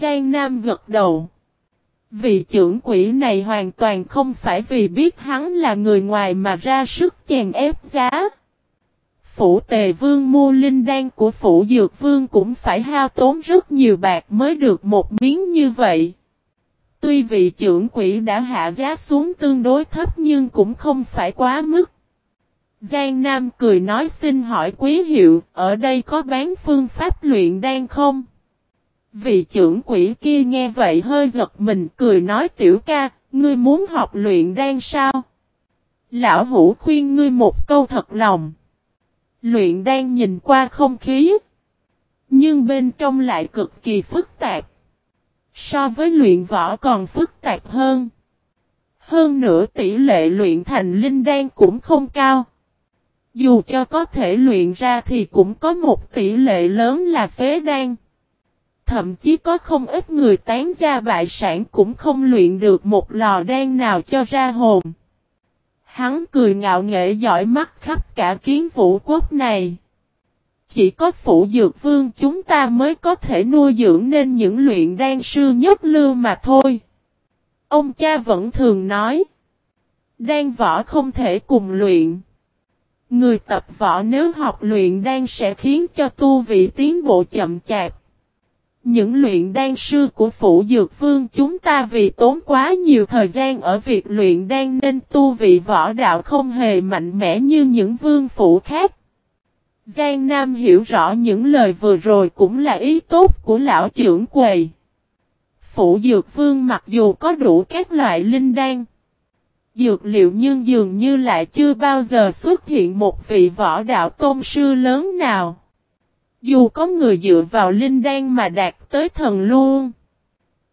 Giang Nam gật đầu. Vị trưởng quỷ này hoàn toàn không phải vì biết hắn là người ngoài mà ra sức chèn ép giá. Phủ tề vương mua linh đan của phủ dược vương cũng phải hao tốn rất nhiều bạc mới được một miếng như vậy. Tuy vị trưởng quỷ đã hạ giá xuống tương đối thấp nhưng cũng không phải quá mức. Giang Nam cười nói xin hỏi quý hiệu, ở đây có bán phương pháp luyện đan không? Vị trưởng quỷ kia nghe vậy hơi giật mình cười nói tiểu ca, ngươi muốn học luyện đan sao? Lão hủ khuyên ngươi một câu thật lòng. Luyện đan nhìn qua không khí. Nhưng bên trong lại cực kỳ phức tạp. So với luyện võ còn phức tạp hơn. Hơn nữa tỷ lệ luyện thành linh đan cũng không cao. Dù cho có thể luyện ra thì cũng có một tỷ lệ lớn là phế đan. Thậm chí có không ít người tán ra bại sản cũng không luyện được một lò đen nào cho ra hồn. Hắn cười ngạo nghệ giỏi mắt khắp cả kiến vũ quốc này. Chỉ có phụ dược vương chúng ta mới có thể nuôi dưỡng nên những luyện đan sư nhất lưu mà thôi. Ông cha vẫn thường nói. Đan võ không thể cùng luyện. Người tập võ nếu học luyện đan sẽ khiến cho tu vị tiến bộ chậm chạp. Những luyện đan sư của phủ dược vương chúng ta vì tốn quá nhiều thời gian ở việc luyện đan nên tu vị võ đạo không hề mạnh mẽ như những vương phủ khác. Giang Nam hiểu rõ những lời vừa rồi cũng là ý tốt của lão trưởng quầy. Phủ dược vương mặc dù có đủ các loại linh đan, dược liệu nhưng dường như lại chưa bao giờ xuất hiện một vị võ đạo tôn sư lớn nào. Dù có người dựa vào linh đan mà đạt tới thần luôn,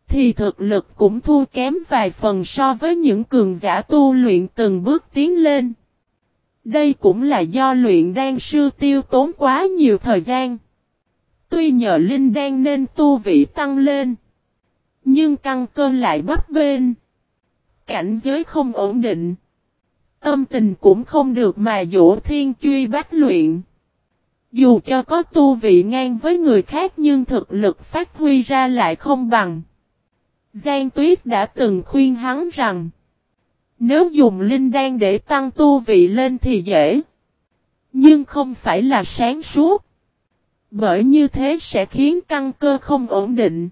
thì thực lực cũng thua kém vài phần so với những cường giả tu luyện từng bước tiến lên. Đây cũng là do luyện đan sư tiêu tốn quá nhiều thời gian. Tuy nhờ linh đan nên tu vị tăng lên, nhưng căn cơn lại bấp bên. Cảnh giới không ổn định. Tâm tình cũng không được mà dỗ thiên truy bách luyện. Dù cho có tu vị ngang với người khác nhưng thực lực phát huy ra lại không bằng. Giang Tuyết đã từng khuyên hắn rằng, Nếu dùng linh đan để tăng tu vị lên thì dễ, Nhưng không phải là sáng suốt, Bởi như thế sẽ khiến căn cơ không ổn định.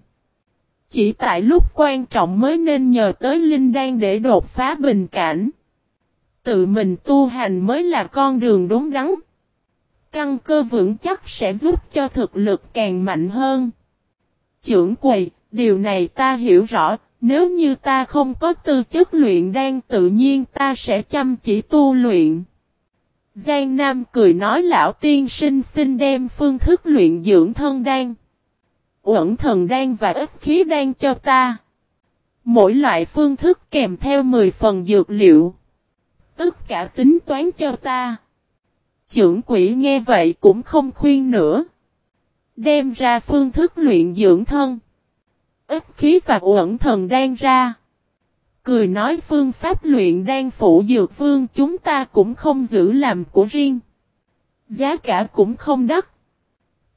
Chỉ tại lúc quan trọng mới nên nhờ tới linh đan để đột phá bình cảnh. Tự mình tu hành mới là con đường đúng đắn. Căn cơ vững chắc sẽ giúp cho thực lực càng mạnh hơn. Trưởng quầy, điều này ta hiểu rõ, nếu như ta không có tư chất luyện đan tự nhiên ta sẽ chăm chỉ tu luyện. Giang Nam cười nói lão tiên sinh xin đem phương thức luyện dưỡng thân đan. Uẩn thần đan và ít khí đan cho ta. Mỗi loại phương thức kèm theo 10 phần dược liệu. Tất cả tính toán cho ta. Trưởng quỷ nghe vậy cũng không khuyên nữa. Đem ra phương thức luyện dưỡng thân. Ít khí và uẩn thần đang ra. Cười nói phương pháp luyện đang phụ dược vương chúng ta cũng không giữ làm của riêng. Giá cả cũng không đắt.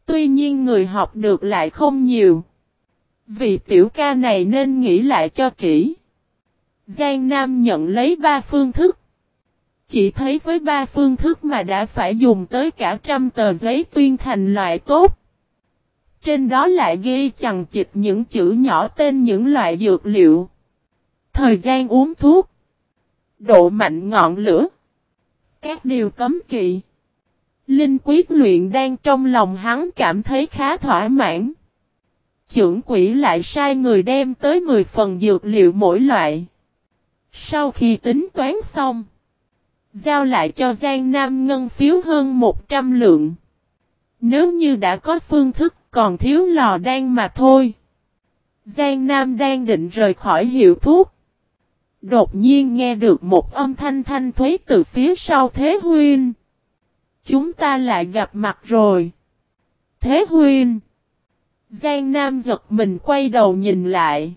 Tuy nhiên người học được lại không nhiều. Vì tiểu ca này nên nghĩ lại cho kỹ. Giang Nam nhận lấy ba phương thức. Chỉ thấy với ba phương thức mà đã phải dùng tới cả trăm tờ giấy tuyên thành loại tốt. Trên đó lại ghi chằng chịch những chữ nhỏ tên những loại dược liệu. Thời gian uống thuốc. Độ mạnh ngọn lửa. Các điều cấm kỵ. Linh quyết luyện đang trong lòng hắn cảm thấy khá thỏa mãn. Chưởng quỷ lại sai người đem tới 10 phần dược liệu mỗi loại. Sau khi tính toán xong. Giao lại cho Giang Nam ngân phiếu hơn 100 lượng. Nếu như đã có phương thức còn thiếu lò đan mà thôi. Giang Nam đang định rời khỏi hiệu thuốc. Đột nhiên nghe được một âm thanh thanh thuế từ phía sau Thế Huyên. Chúng ta lại gặp mặt rồi. Thế Huyên. Giang Nam giật mình quay đầu nhìn lại.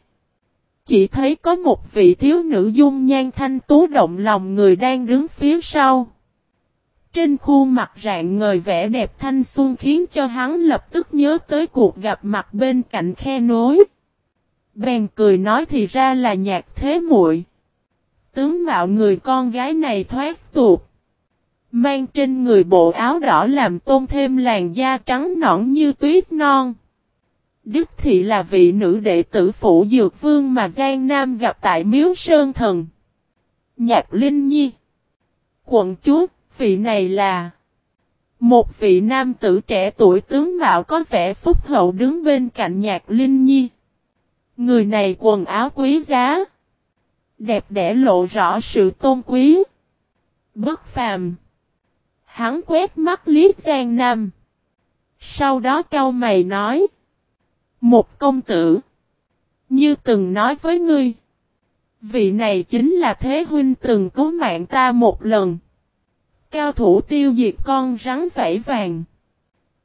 Chỉ thấy có một vị thiếu nữ dung nhan thanh tú động lòng người đang đứng phía sau. Trên khuôn mặt rạng ngời vẻ đẹp thanh xuân khiến cho hắn lập tức nhớ tới cuộc gặp mặt bên cạnh khe nối. Bèn cười nói thì ra là nhạc thế muội. Tướng mạo người con gái này thoát tuột. Mang trên người bộ áo đỏ làm tôn thêm làn da trắng nõn như tuyết non. Đức thị là vị nữ đệ tử phủ dược vương mà Giang Nam gặp tại Miếu Sơn Thần. Nhạc Linh Nhi Quận chúa, vị này là Một vị nam tử trẻ tuổi tướng mạo có vẻ phúc hậu đứng bên cạnh nhạc Linh Nhi. Người này quần áo quý giá. Đẹp đẽ lộ rõ sự tôn quý. Bất phàm. Hắn quét mắt liếc Giang Nam. Sau đó cau mày nói. Một công tử. Như từng nói với ngươi. Vị này chính là Thế Huynh từng cứu mạng ta một lần. Cao thủ tiêu diệt con rắn vẫy vàng.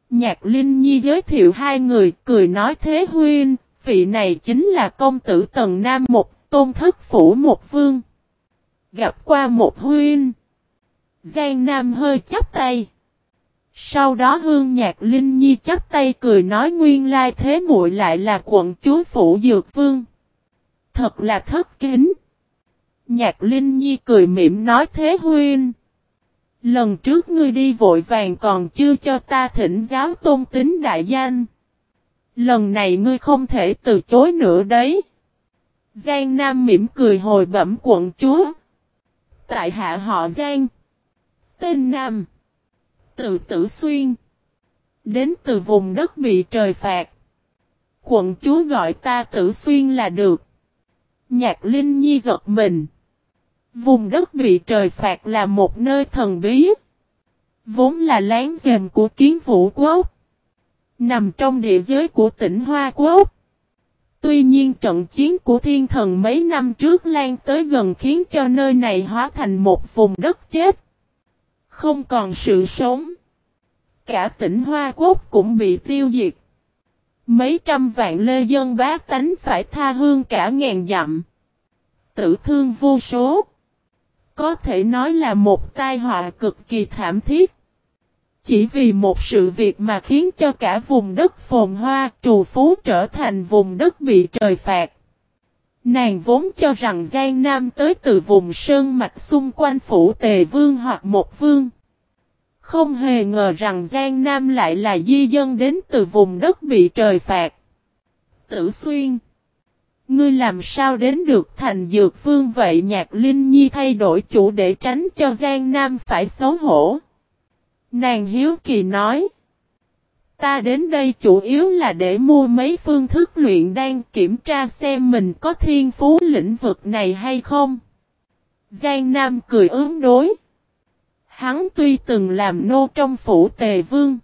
Nhạc Linh Nhi giới thiệu hai người cười nói Thế Huynh, vị này chính là công tử Tần Nam một tôn thất phủ một vương. Gặp qua một Huynh. Giang Nam hơi chắp tay. Sau đó Hương Nhạc Linh Nhi chắp tay cười nói nguyên lai thế muội lại là quận chúa phủ Dược Vương. Thật là thất kính. Nhạc Linh Nhi cười mỉm nói thế huynh. Lần trước ngươi đi vội vàng còn chưa cho ta thỉnh giáo tôn tính đại danh. Lần này ngươi không thể từ chối nữa đấy. Giang Nam mỉm cười hồi bẩm quận chúa. Tại hạ họ Giang. Tên Nam. Từ Tử Xuyên. Đến từ vùng đất bị trời phạt. Quận chúa gọi ta Tử Xuyên là được. Nhạc Linh Nhi giật mình. Vùng đất bị trời phạt là một nơi thần bí. Vốn là láng giềng của kiến vũ quốc. Nằm trong địa giới của tỉnh Hoa Quốc. Tuy nhiên trận chiến của thiên thần mấy năm trước lan tới gần khiến cho nơi này hóa thành một vùng đất chết. Không còn sự sống. Cả tỉnh Hoa Quốc cũng bị tiêu diệt. Mấy trăm vạn lê dân bá tánh phải tha hương cả ngàn dặm. Tử thương vô số. Có thể nói là một tai họa cực kỳ thảm thiết. Chỉ vì một sự việc mà khiến cho cả vùng đất phồn hoa trù phú trở thành vùng đất bị trời phạt. Nàng vốn cho rằng Giang Nam tới từ vùng sơn mạch xung quanh phủ tề vương hoặc một vương. Không hề ngờ rằng Giang Nam lại là di dân đến từ vùng đất bị trời phạt. Tử Xuyên, Ngươi làm sao đến được thành dược vương vậy nhạc Linh Nhi thay đổi chủ để tránh cho Giang Nam phải xấu hổ. Nàng Hiếu Kỳ nói. Ta đến đây chủ yếu là để mua mấy phương thức luyện đan kiểm tra xem mình có thiên phú lĩnh vực này hay không. Giang Nam cười ứng đối. Hắn tuy từng làm nô trong phủ tề vương.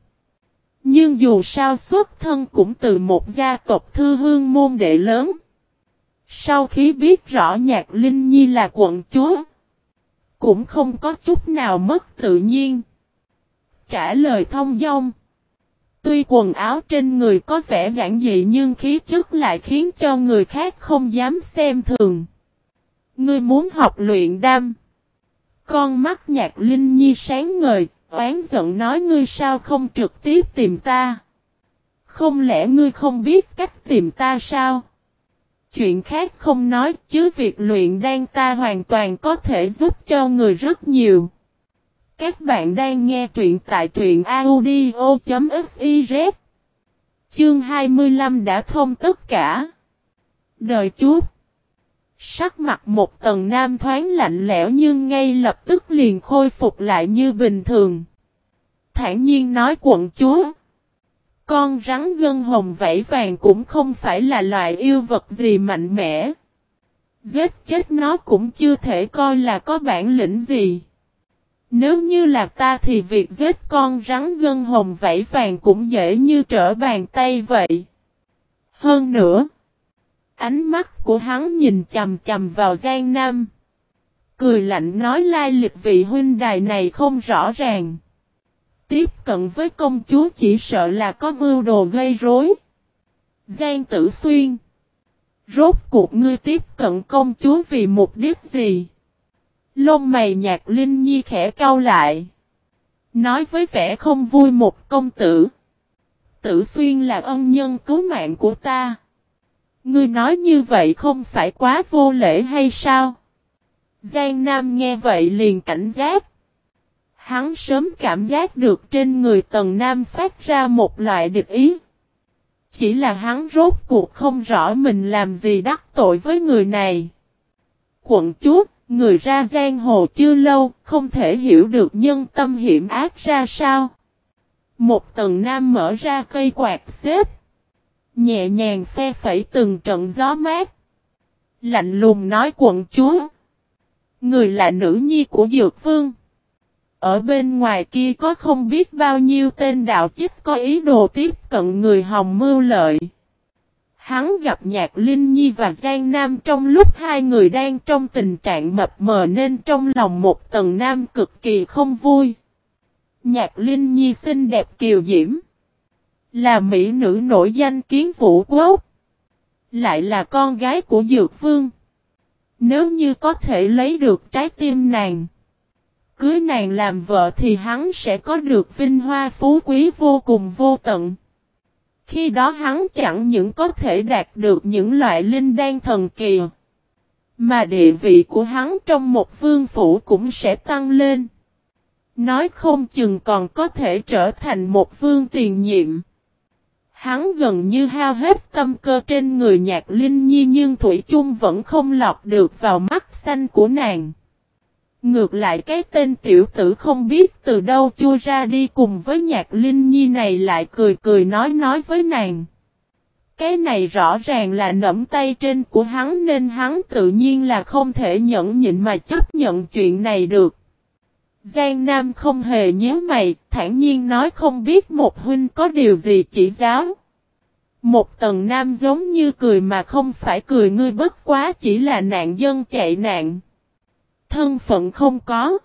Nhưng dù sao xuất thân cũng từ một gia tộc thư hương môn đệ lớn. Sau khi biết rõ nhạc Linh Nhi là quận chúa. Cũng không có chút nào mất tự nhiên. Trả lời thông dong. Tuy quần áo trên người có vẻ giản dị nhưng khí chất lại khiến cho người khác không dám xem thường. Ngươi muốn học luyện đam. Con mắt nhạc Linh Nhi sáng ngời, oán giận nói ngươi sao không trực tiếp tìm ta. Không lẽ ngươi không biết cách tìm ta sao? Chuyện khác không nói chứ việc luyện đan ta hoàn toàn có thể giúp cho người rất nhiều. Các bạn đang nghe truyện tại truyện audio.fiz Chương 25 đã thông tất cả. Đời chút. Sắc mặt một tầng nam thoáng lạnh lẽo nhưng ngay lập tức liền khôi phục lại như bình thường. Thản nhiên nói quận chúa. Con rắn gân hồng vẫy vàng cũng không phải là loại yêu vật gì mạnh mẽ. Giết chết nó cũng chưa thể coi là có bản lĩnh gì. Nếu như là ta thì việc giết con rắn gân hồng vẫy vàng cũng dễ như trở bàn tay vậy. Hơn nữa, ánh mắt của hắn nhìn chầm chầm vào Giang Nam. Cười lạnh nói lai lịch vị huynh đài này không rõ ràng. Tiếp cận với công chúa chỉ sợ là có mưu đồ gây rối. Giang tử xuyên. Rốt cuộc ngươi tiếp cận công chúa vì mục đích gì? Lông mày nhạc linh nhi khẽ cau lại. Nói với vẻ không vui một công tử. Tử xuyên là ân nhân cứu mạng của ta. Ngươi nói như vậy không phải quá vô lễ hay sao? Giang Nam nghe vậy liền cảnh giác. Hắn sớm cảm giác được trên người Tần Nam phát ra một loại địch ý. Chỉ là hắn rốt cuộc không rõ mình làm gì đắc tội với người này. Quận chúa, người ra giang hồ chưa lâu, không thể hiểu được nhân tâm hiểm ác ra sao. Một tầng nam mở ra cây quạt xếp. Nhẹ nhàng phe phẩy từng trận gió mát. Lạnh lùng nói quận chúa. Người là nữ nhi của Dược Vương. Ở bên ngoài kia có không biết bao nhiêu tên đạo chích có ý đồ tiếp cận người hồng mưu lợi. Hắn gặp Nhạc Linh Nhi và Giang Nam trong lúc hai người đang trong tình trạng mập mờ nên trong lòng một tầng nam cực kỳ không vui. Nhạc Linh Nhi xinh đẹp kiều diễm. Là mỹ nữ nổi danh kiến vũ quốc. Lại là con gái của Dược Vương. Nếu như có thể lấy được trái tim nàng. Cưới nàng làm vợ thì hắn sẽ có được vinh hoa phú quý vô cùng vô tận. Khi đó hắn chẳng những có thể đạt được những loại linh đan thần kỳ. Mà địa vị của hắn trong một vương phủ cũng sẽ tăng lên. Nói không chừng còn có thể trở thành một vương tiền nhiệm. Hắn gần như hao hết tâm cơ trên người nhạc linh nhi nhưng Thủy chung vẫn không lọt được vào mắt xanh của nàng. Ngược lại cái tên tiểu tử không biết từ đâu chui ra đi cùng với nhạc linh nhi này lại cười cười nói nói với nàng. Cái này rõ ràng là nẫm tay trên của hắn nên hắn tự nhiên là không thể nhẫn nhịn mà chấp nhận chuyện này được. Giang Nam không hề nhớ mày, thản nhiên nói không biết một huynh có điều gì chỉ giáo. Một tầng nam giống như cười mà không phải cười ngươi bất quá chỉ là nạn dân chạy nạn. Thân phận không có.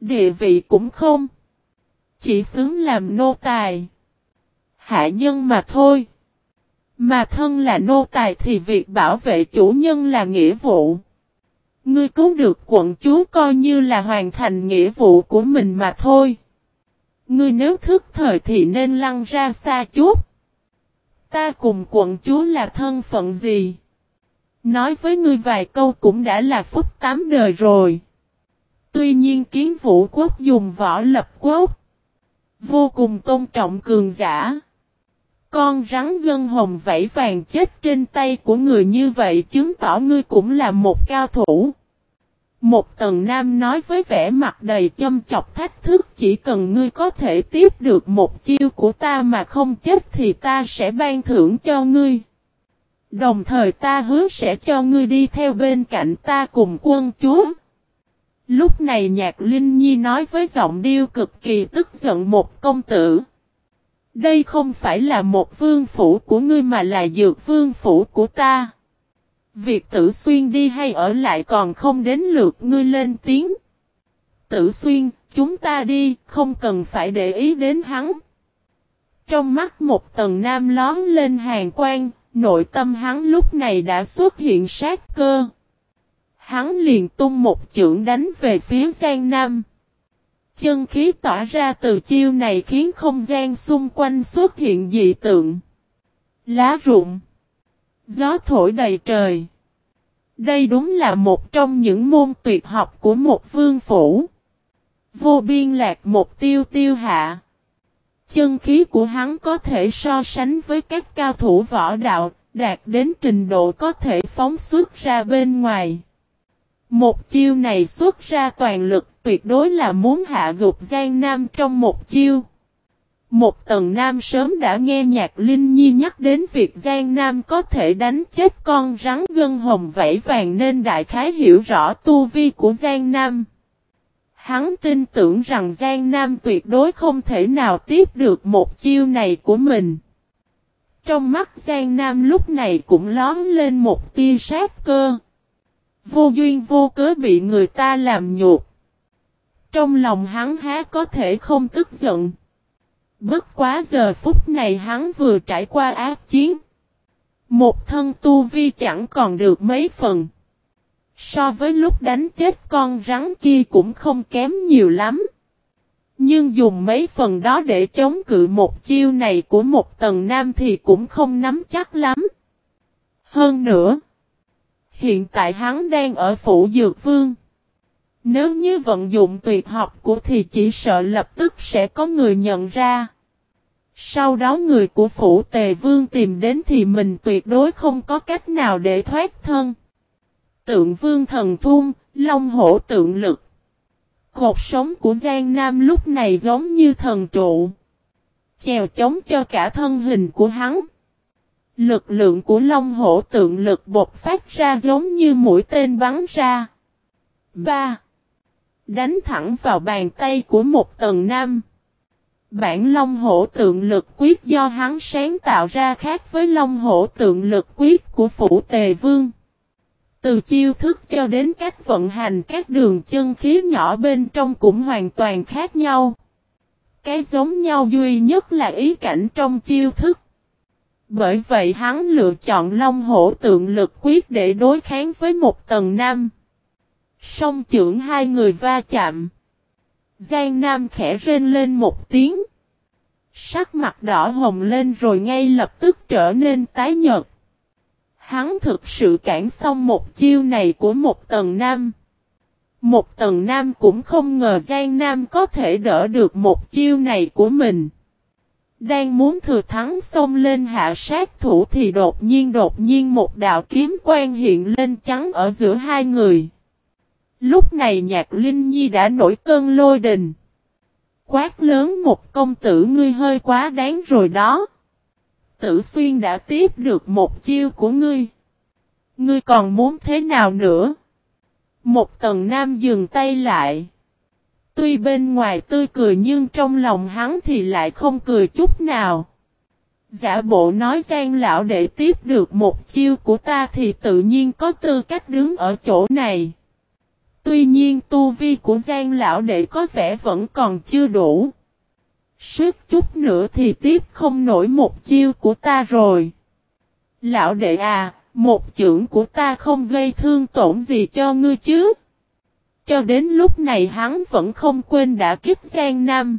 Địa vị cũng không. Chỉ xứng làm nô tài. Hạ nhân mà thôi. Mà thân là nô tài thì việc bảo vệ chủ nhân là nghĩa vụ. Ngươi cứu được quận chúa coi như là hoàn thành nghĩa vụ của mình mà thôi. Ngươi nếu thức thời thì nên lăn ra xa chút. Ta cùng quận chúa là thân phận gì? Nói với ngươi vài câu cũng đã là phúc tám đời rồi. Tuy nhiên kiến vũ quốc dùng võ lập quốc. Vô cùng tôn trọng cường giả. Con rắn gân hồng vẫy vàng chết trên tay của người như vậy chứng tỏ ngươi cũng là một cao thủ. Một tầng nam nói với vẻ mặt đầy châm chọc thách thức, chỉ cần ngươi có thể tiếp được một chiêu của ta mà không chết thì ta sẽ ban thưởng cho ngươi. Đồng thời ta hứa sẽ cho ngươi đi theo bên cạnh ta cùng quân chúa. Lúc này nhạc Linh Nhi nói với giọng điêu cực kỳ tức giận một công tử. Đây không phải là một vương phủ của ngươi mà là dược vương phủ của ta. Việc tử xuyên đi hay ở lại còn không đến lượt ngươi lên tiếng. Tử xuyên, chúng ta đi, không cần phải để ý đến hắn. Trong mắt một tầng nam lón lên hàng quan, nội tâm hắn lúc này đã xuất hiện sát cơ. Hắn liền tung một chưởng đánh về phía Giang Nam. Chân khí tỏa ra từ chiêu này khiến không gian xung quanh xuất hiện dị tượng. Lá rụng. Gió thổi đầy trời. Đây đúng là một trong những môn tuyệt học của một vương phủ. Vô biên lạc một tiêu tiêu hạ. Chân khí của hắn có thể so sánh với các cao thủ võ đạo, đạt đến trình độ có thể phóng xuất ra bên ngoài. Một chiêu này xuất ra toàn lực tuyệt đối là muốn hạ gục Giang Nam trong một chiêu. Một tầng Nam sớm đã nghe nhạc Linh Nhi nhắc đến việc Giang Nam có thể đánh chết con rắn gân hồng vẫy vàng nên đại khái hiểu rõ tu vi của Giang Nam. Hắn tin tưởng rằng Giang Nam tuyệt đối không thể nào tiếp được một chiêu này của mình. Trong mắt Giang Nam lúc này cũng lón lên một tia sát cơ. Vô duyên vô cớ bị người ta làm nhục. Trong lòng hắn há có thể không tức giận. Bất quá giờ phút này hắn vừa trải qua ác chiến. Một thân tu vi chẳng còn được mấy phần. So với lúc đánh chết con rắn kia cũng không kém nhiều lắm. Nhưng dùng mấy phần đó để chống cự một chiêu này của một tầng nam thì cũng không nắm chắc lắm. Hơn nữa, hiện tại hắn đang ở phủ Dược Vương. Nếu như vận dụng tuyệt học của thì chỉ sợ lập tức sẽ có người nhận ra. Sau đó người của phủ tề vương tìm đến thì mình tuyệt đối không có cách nào để thoát thân. Tượng vương thần thun, long hổ tượng lực. Cột sống của Giang Nam lúc này giống như thần trụ. Chèo chống cho cả thân hình của hắn. Lực lượng của long hổ tượng lực bột phát ra giống như mũi tên bắn ra. 3. Đánh thẳng vào bàn tay của một tầng nam. Bản long hổ tượng lực quyết do hắn sáng tạo ra khác với long hổ tượng lực quyết của phủ tề vương. Từ chiêu thức cho đến cách vận hành các đường chân khí nhỏ bên trong cũng hoàn toàn khác nhau. Cái giống nhau duy nhất là ý cảnh trong chiêu thức. Bởi vậy hắn lựa chọn long hổ tượng lực quyết để đối kháng với một tầng nam. Song trưởng hai người va chạm. Giang Nam khẽ rên lên một tiếng. Sắc mặt đỏ hồng lên rồi ngay lập tức trở nên tái nhợt. Hắn thực sự cản xong một chiêu này của một tầng nam. Một tầng nam cũng không ngờ Giang Nam có thể đỡ được một chiêu này của mình. Đang muốn thừa thắng xông lên hạ sát thủ thì đột nhiên đột nhiên một đạo kiếm quan hiện lên trắng ở giữa hai người. Lúc này nhạc Linh Nhi đã nổi cơn lôi đình. Quát lớn một công tử, ngươi hơi quá đáng rồi đó. Tử xuyên đã tiếp được một chiêu của ngươi. Ngươi còn muốn thế nào nữa? Một tầng nam dừng tay lại. Tuy bên ngoài tươi cười nhưng trong lòng hắn thì lại không cười chút nào. Giả bộ nói gian lão để tiếp được một chiêu của ta thì tự nhiên có tư cách đứng ở chỗ này. Tuy nhiên tu vi của Giang lão đệ có vẻ vẫn còn chưa đủ. Sức chút nữa thì tiếp không nổi một chiêu của ta rồi. Lão đệ à, một chưởng của ta không gây thương tổn gì cho ngươi chứ. Cho đến lúc này hắn vẫn không quên đã kiếp Giang Nam.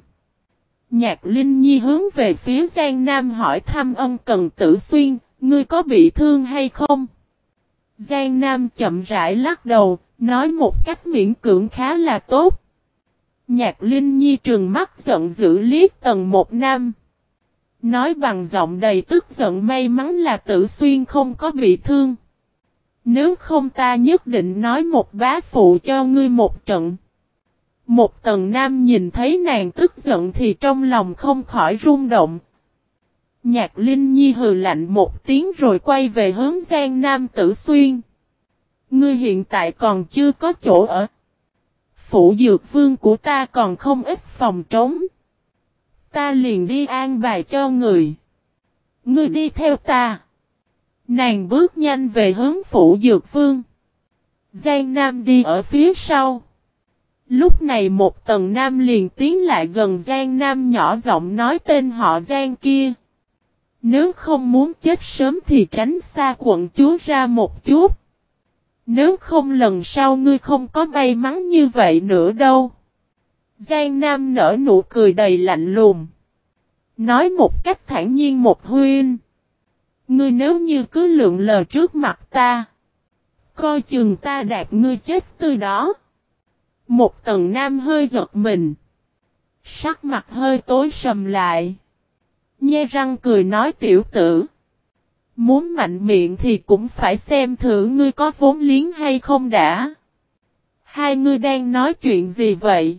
Nhạc Linh Nhi hướng về phía Giang Nam hỏi thăm ân cần tử xuyên, ngươi có bị thương hay không? Giang Nam chậm rãi lắc đầu, nói một cách miễn cưỡng khá là tốt. Nhạc Linh Nhi trừng mắt giận dữ liếc tầng một nam. Nói bằng giọng đầy tức giận may mắn là tử xuyên không có bị thương. Nếu không ta nhất định nói một bá phụ cho ngươi một trận. Một tầng nam nhìn thấy nàng tức giận thì trong lòng không khỏi rung động. Nhạc Linh Nhi hừ lạnh một tiếng rồi quay về hướng Giang Nam Tử Xuyên. Ngươi hiện tại còn chưa có chỗ ở. Phủ dược vương của ta còn không ít phòng trống. Ta liền đi an bài cho người. Ngươi đi theo ta. Nàng bước nhanh về hướng phủ dược vương. Giang Nam đi ở phía sau. Lúc này một tầng Nam liền tiến lại gần Giang Nam nhỏ giọng nói tên họ Giang kia. Nếu không muốn chết sớm thì tránh xa quận chúa ra một chút. Nếu không lần sau ngươi không có may mắn như vậy nữa đâu. Giang Nam nở nụ cười đầy lạnh lùng. Nói một cách thản nhiên một huyên. Ngươi nếu như cứ lượng lờ trước mặt ta. Coi chừng ta đạt ngươi chết tươi đó. Một tầng nam hơi giật mình. Sắc mặt hơi tối sầm lại. Nhe răng cười nói tiểu tử. Muốn mạnh miệng thì cũng phải xem thử ngươi có vốn liếng hay không đã. Hai ngươi đang nói chuyện gì vậy?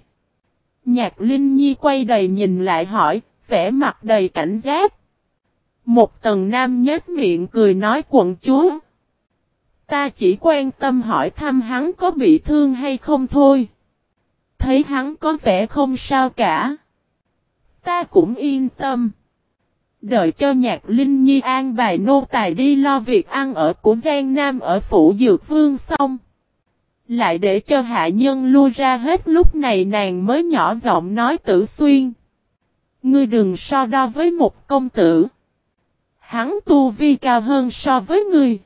Nhạc Linh Nhi quay đầy nhìn lại hỏi, vẻ mặt đầy cảnh giác. Một tầng nam nhếch miệng cười nói quận chúa. Ta chỉ quan tâm hỏi thăm hắn có bị thương hay không thôi. Thấy hắn có vẻ không sao cả. Ta cũng yên tâm. Đợi cho nhạc Linh Nhi an bài nô tài đi lo việc ăn ở của Giang Nam ở phủ Dược Vương xong. Lại để cho hạ nhân lui ra hết lúc này nàng mới nhỏ giọng nói tử xuyên. Ngươi đừng so đo với một công tử. Hắn tu vi cao hơn so với ngươi.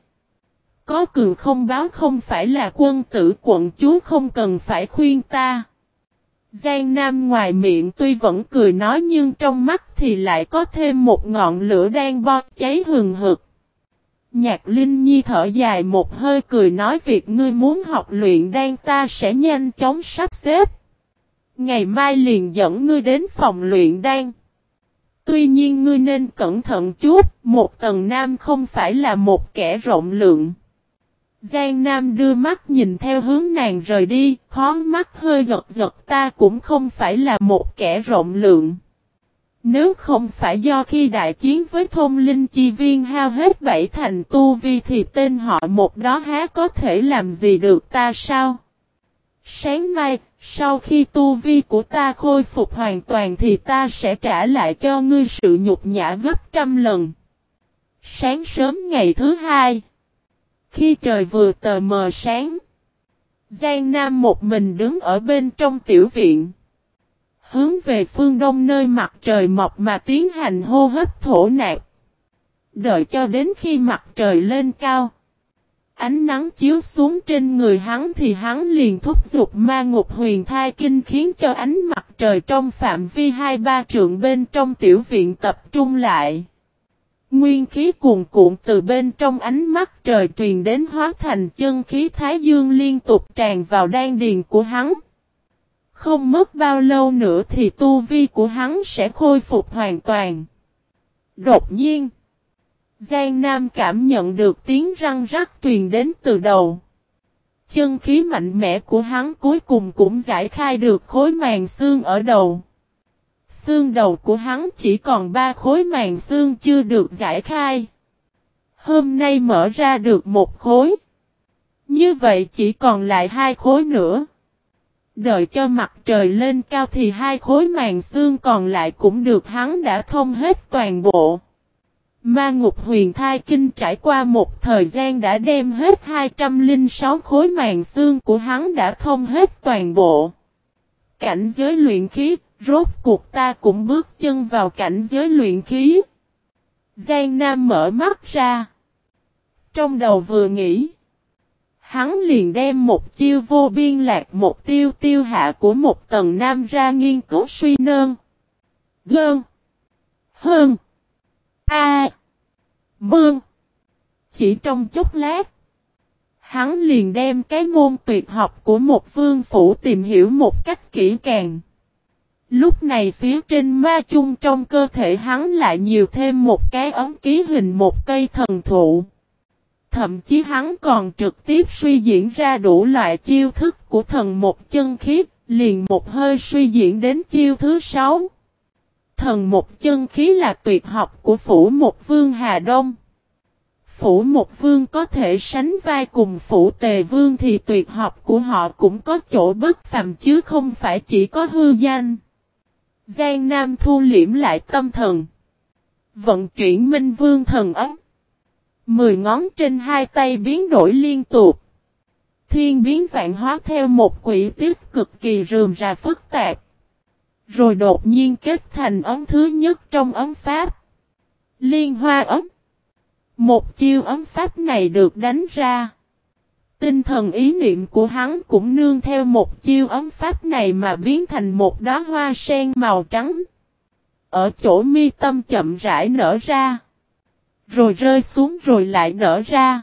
Có cường không báo không phải là quân tử quận chúa không cần phải khuyên ta. Giang Nam ngoài miệng tuy vẫn cười nói nhưng trong mắt thì lại có thêm một ngọn lửa đang bo cháy hừng hực. Nhạc Linh Nhi thở dài một hơi cười nói việc ngươi muốn học luyện đan ta sẽ nhanh chóng sắp xếp. Ngày mai liền dẫn ngươi đến phòng luyện đan. Tuy nhiên ngươi nên cẩn thận chút, một tầng nam không phải là một kẻ rộng lượng. Giang Nam đưa mắt nhìn theo hướng nàng rời đi, khó mắt hơi giật giật ta cũng không phải là một kẻ rộng lượng. Nếu không phải do khi đại chiến với thông linh chi viên hao hết bảy thành tu vi thì tên họ một đó há có thể làm gì được ta sao? Sáng mai, sau khi tu vi của ta khôi phục hoàn toàn thì ta sẽ trả lại cho ngươi sự nhục nhã gấp trăm lần. Sáng sớm ngày thứ hai, khi trời vừa tờ mờ sáng, Giang Nam một mình đứng ở bên trong tiểu viện hướng về phương đông nơi mặt trời mọc mà tiến hành hô hấp thổ nạp. Đợi cho đến khi mặt trời lên cao. Ánh nắng chiếu xuống trên người hắn thì hắn liền thúc giục ma ngục huyền thai kinh khiến cho ánh mặt trời trong phạm vi hai ba trượng bên trong tiểu viện tập trung lại. Nguyên khí cuồn cuộn từ bên trong ánh mắt trời truyền đến hóa thành chân khí thái dương liên tục tràn vào đan điền của hắn. Không mất bao lâu nữa thì tu vi của hắn sẽ khôi phục hoàn toàn. Đột nhiên, Giang Nam cảm nhận được tiếng răng rắc truyền đến từ đầu. Chân khí mạnh mẽ của hắn cuối cùng cũng giải khai được khối màng xương ở đầu. Xương đầu của hắn chỉ còn ba khối màng xương chưa được giải khai. Hôm nay mở ra được một khối. Như vậy chỉ còn lại hai khối nữa. Đợi cho mặt trời lên cao thì hai khối màng xương còn lại cũng được hắn đã thông hết toàn bộ. Ma ngục huyền thai kinh trải qua một thời gian đã đem hết 206 khối màng xương của hắn đã thông hết toàn bộ. Cảnh giới luyện khí, rốt cuộc ta cũng bước chân vào cảnh giới luyện khí. Giang Nam mở mắt ra. Trong đầu vừa nghĩ. Hắn liền đem một chiêu vô biên lạc một tiêu tiêu hạ của một tầng nam ra nghiên cứu suy nơn. Gơn. Hơn. A. Mương. Chỉ trong chốc lát. Hắn liền đem cái môn tuyệt học của một vương phủ tìm hiểu một cách kỹ càng. Lúc này phía trên ma chung trong cơ thể hắn lại nhiều thêm một cái ấm ký hình một cây thần thụ. Thậm chí hắn còn trực tiếp suy diễn ra đủ loại chiêu thức của thần một chân khí, liền một hơi suy diễn đến chiêu thứ sáu. Thần một chân khí là tuyệt học của phủ một vương Hà Đông. Phủ một vương có thể sánh vai cùng phủ tề vương thì tuyệt học của họ cũng có chỗ bất phàm chứ không phải chỉ có hư danh. Giang Nam thu liễm lại tâm thần. Vận chuyển minh vương thần ấm. Mười ngón trên hai tay biến đổi liên tục. Thiên biến vạn hóa theo một quỷ tiết cực kỳ rườm rà phức tạp. Rồi đột nhiên kết thành ấm thứ nhất trong ấm pháp. Liên hoa ấm. Một chiêu ấm pháp này được đánh ra. Tinh thần ý niệm của hắn cũng nương theo một chiêu ấm pháp này mà biến thành một đóa hoa sen màu trắng. Ở chỗ mi tâm chậm rãi nở ra. Rồi rơi xuống rồi lại nở ra.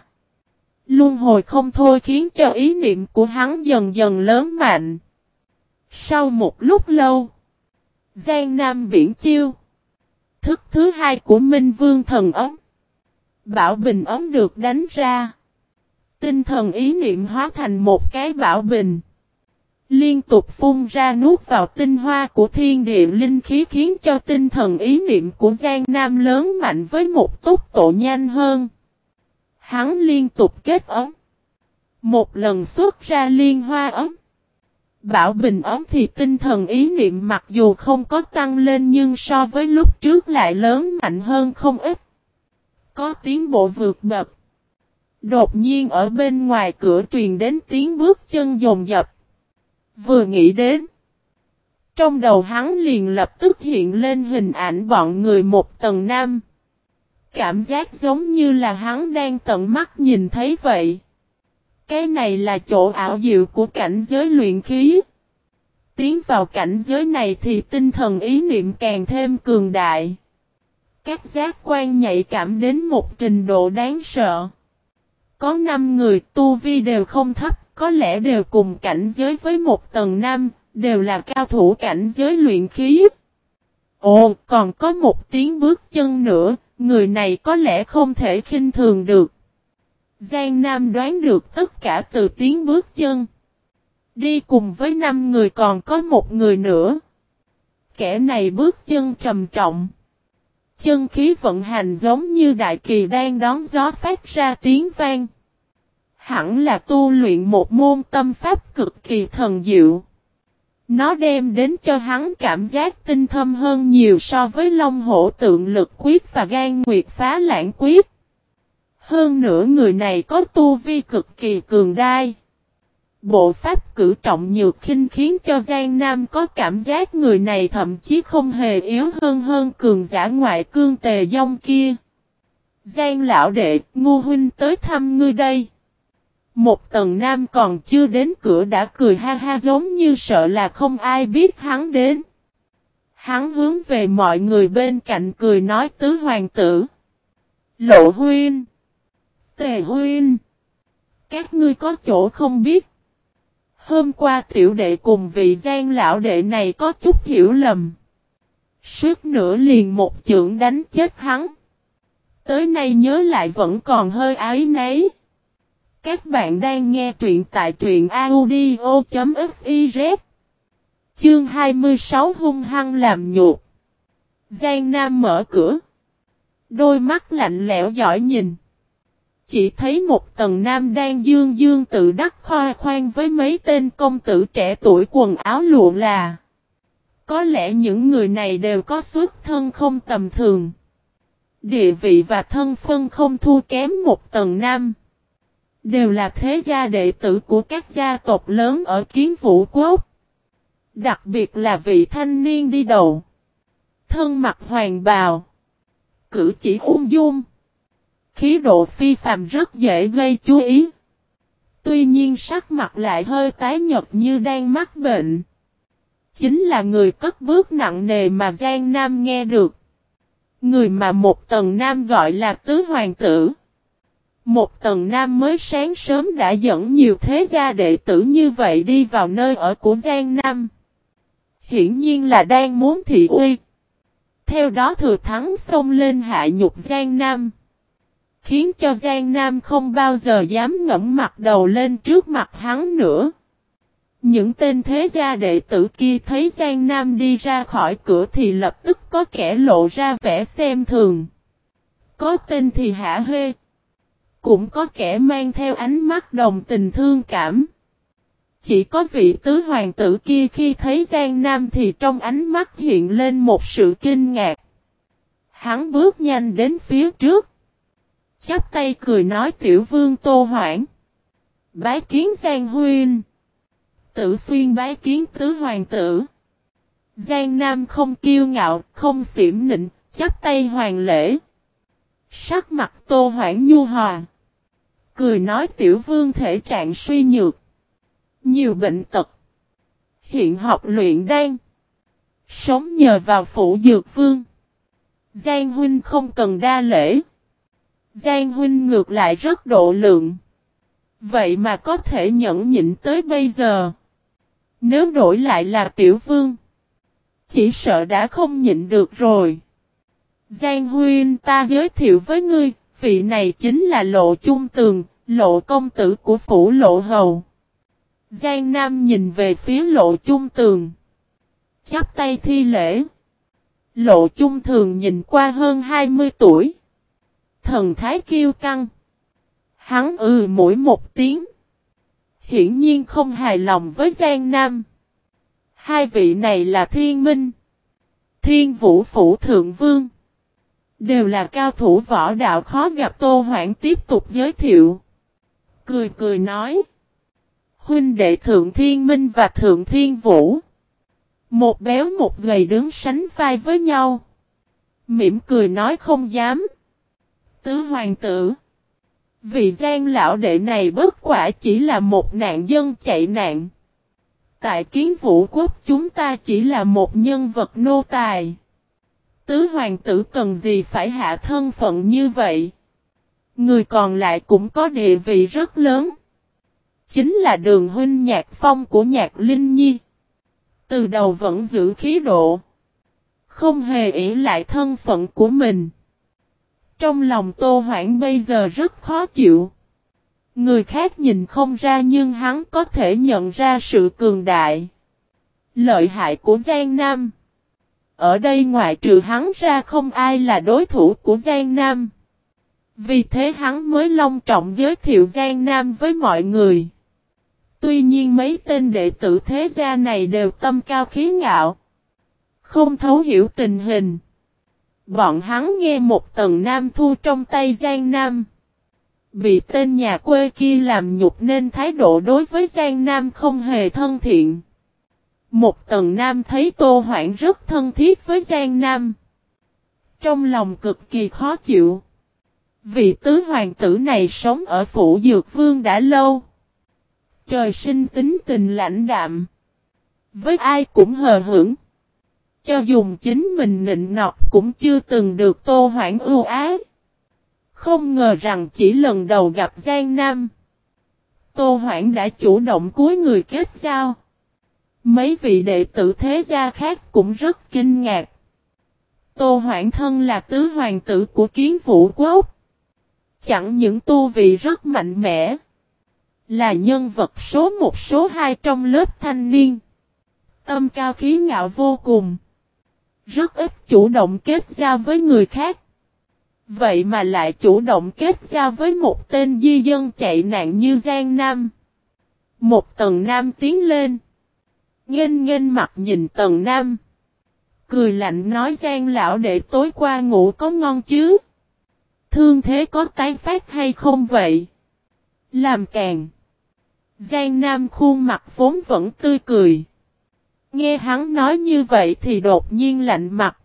Luân hồi không thôi khiến cho ý niệm của hắn dần dần lớn mạnh. Sau một lúc lâu, Giang Nam biển chiêu. Thức thứ hai của Minh Vương thần ấm. Bảo bình ấm được đánh ra. Tinh thần ý niệm hóa thành một cái bảo bình. Liên tục phun ra nuốt vào tinh hoa của thiên địa linh khí khiến cho tinh thần ý niệm của Giang Nam lớn mạnh với một tốc độ nhanh hơn. Hắn liên tục kết ấm. Một lần xuất ra liên hoa ấm. Bảo bình ấm thì tinh thần ý niệm mặc dù không có tăng lên nhưng so với lúc trước lại lớn mạnh hơn không ít. Có tiến bộ vượt bậc. Đột nhiên ở bên ngoài cửa truyền đến tiếng bước chân dồn dập. Vừa nghĩ đến. Trong đầu hắn liền lập tức hiện lên hình ảnh bọn người một tầng năm. Cảm giác giống như là hắn đang tận mắt nhìn thấy vậy. Cái này là chỗ ảo diệu của cảnh giới luyện khí. Tiến vào cảnh giới này thì tinh thần ý niệm càng thêm cường đại. Các giác quan nhạy cảm đến một trình độ đáng sợ. Có 5 người tu vi đều không thấp, có lẽ đều cùng cảnh giới với một tầng nam, đều là cao thủ cảnh giới luyện khí. Ồ, còn có một tiếng bước chân nữa, người này có lẽ không thể khinh thường được. Giang Nam đoán được tất cả từ tiếng bước chân. Đi cùng với năm người còn có một người nữa. Kẻ này bước chân trầm trọng. Chân khí vận hành giống như đại kỳ đang đón gió phát ra tiếng vang. Hẳn là tu luyện một môn tâm pháp cực kỳ thần diệu. Nó đem đến cho hắn cảm giác tinh thâm hơn nhiều so với long hổ tượng lực quyết và gan nguyệt phá lãng quyết. Hơn nữa người này có tu vi cực kỳ cường đai. Bộ pháp cử trọng nhược khinh khiến cho Giang Nam có cảm giác người này thậm chí không hề yếu hơn hơn cường giả ngoại cương tề dông kia. Giang lão đệ, ngu huynh tới thăm ngươi đây. Một tầng nam còn chưa đến cửa đã cười ha ha giống như sợ là không ai biết hắn đến. Hắn hướng về mọi người bên cạnh cười nói tứ hoàng tử. Lộ huynh. Tề huynh. Các ngươi có chỗ không biết. Hôm qua tiểu đệ cùng vị gian lão đệ này có chút hiểu lầm. Suốt nửa liền một chưởng đánh chết hắn. Tới nay nhớ lại vẫn còn hơi ái nấy. Các bạn đang nghe truyện tại truyện audio.fiz Chương 26 hung hăng làm nhục Giang Nam mở cửa Đôi mắt lạnh lẽo giỏi nhìn chỉ thấy một tầng nam đang dương dương tự đắc khoa khoan với mấy tên công tử trẻ tuổi quần áo lụa là Có lẽ những người này đều có xuất thân không tầm thường Địa vị và thân phân không thua kém một tầng nam Đều là thế gia đệ tử của các gia tộc lớn ở kiến vũ quốc. Đặc biệt là vị thanh niên đi đầu. Thân mặt hoàng bào. Cử chỉ ung dung. Khí độ phi phàm rất dễ gây chú ý. Tuy nhiên sắc mặt lại hơi tái nhật như đang mắc bệnh. Chính là người cất bước nặng nề mà Giang Nam nghe được. Người mà một tầng Nam gọi là Tứ Hoàng tử. Một tầng nam mới sáng sớm đã dẫn nhiều thế gia đệ tử như vậy đi vào nơi ở của Giang Nam. Hiển nhiên là đang muốn thị uy. Theo đó thừa thắng xông lên hạ nhục Giang Nam. Khiến cho Giang Nam không bao giờ dám ngẫm mặt đầu lên trước mặt hắn nữa. Những tên thế gia đệ tử kia thấy Giang Nam đi ra khỏi cửa thì lập tức có kẻ lộ ra vẻ xem thường. Có tên thì hả hê. Cũng có kẻ mang theo ánh mắt đồng tình thương cảm. Chỉ có vị tứ hoàng tử kia khi thấy Giang Nam thì trong ánh mắt hiện lên một sự kinh ngạc. Hắn bước nhanh đến phía trước. Chắp tay cười nói tiểu vương tô hoảng. Bái kiến Giang Huynh. Tử xuyên bái kiến tứ hoàng tử. Giang Nam không kiêu ngạo, không xỉm nịnh, chắp tay hoàng lễ. Sắc mặt tô hoảng nhu hòa. Cười nói tiểu vương thể trạng suy nhược. Nhiều bệnh tật. Hiện học luyện đang Sống nhờ vào phủ dược vương. Giang huynh không cần đa lễ. Giang huynh ngược lại rất độ lượng. Vậy mà có thể nhẫn nhịn tới bây giờ. Nếu đổi lại là tiểu vương. Chỉ sợ đã không nhịn được rồi. Giang huynh ta giới thiệu với ngươi, vị này chính là lộ trung tường, lộ công tử của phủ lộ hầu. Giang Nam nhìn về phía lộ trung tường. Chắp tay thi lễ. Lộ trung thường nhìn qua hơn 20 tuổi. Thần thái kiêu căng. Hắn ừ mỗi một tiếng. Hiển nhiên không hài lòng với Giang Nam. Hai vị này là Thiên Minh. Thiên Vũ Phủ Thượng Vương. Đều là cao thủ võ đạo khó gặp Tô Hoảng tiếp tục giới thiệu. Cười cười nói. Huynh đệ Thượng Thiên Minh và Thượng Thiên Vũ. Một béo một gầy đứng sánh vai với nhau. Mỉm cười nói không dám. Tứ hoàng tử. Vị gian lão đệ này bất quả chỉ là một nạn dân chạy nạn. Tại kiến vũ quốc chúng ta chỉ là một nhân vật nô tài. Tứ hoàng tử cần gì phải hạ thân phận như vậy? Người còn lại cũng có địa vị rất lớn. Chính là đường huynh nhạc phong của nhạc Linh Nhi. Từ đầu vẫn giữ khí độ. Không hề ý lại thân phận của mình. Trong lòng Tô Hoảng bây giờ rất khó chịu. Người khác nhìn không ra nhưng hắn có thể nhận ra sự cường đại. Lợi hại của Giang Nam. Ở đây ngoại trừ hắn ra không ai là đối thủ của Giang Nam. Vì thế hắn mới long trọng giới thiệu Giang Nam với mọi người. Tuy nhiên mấy tên đệ tử thế gia này đều tâm cao khí ngạo. Không thấu hiểu tình hình. Bọn hắn nghe một tầng nam thu trong tay Giang Nam. Bị tên nhà quê kia làm nhục nên thái độ đối với Giang Nam không hề thân thiện. Một tầng nam thấy Tô Hoảng rất thân thiết với Giang Nam. Trong lòng cực kỳ khó chịu. Vị tứ hoàng tử này sống ở phủ Dược Vương đã lâu. Trời sinh tính tình lãnh đạm. Với ai cũng hờ hững. Cho dùng chính mình nịnh nọt cũng chưa từng được Tô Hoảng ưu ái. Không ngờ rằng chỉ lần đầu gặp Giang Nam. Tô Hoảng đã chủ động cúi người kết giao. Mấy vị đệ tử thế gia khác cũng rất kinh ngạc. Tô Hoảng thân là tứ hoàng tử của kiến vũ quốc. Chẳng những tu vị rất mạnh mẽ. Là nhân vật số một, số hai trong lớp thanh niên. Tâm cao khí ngạo vô cùng. Rất ít chủ động kết giao với người khác. Vậy mà lại chủ động kết giao với một tên di dân chạy nạn như Giang Nam. Một tầng Nam tiến lên. Nghênh nghênh mặt nhìn tầng Nam. Cười lạnh nói, Giang lão để tối qua ngủ có ngon chứ? Thương thế có tái phát hay không vậy? Làm càng. Giang Nam khuôn mặt vốn vẫn tươi cười. Nghe hắn nói như vậy thì đột nhiên lạnh mặt.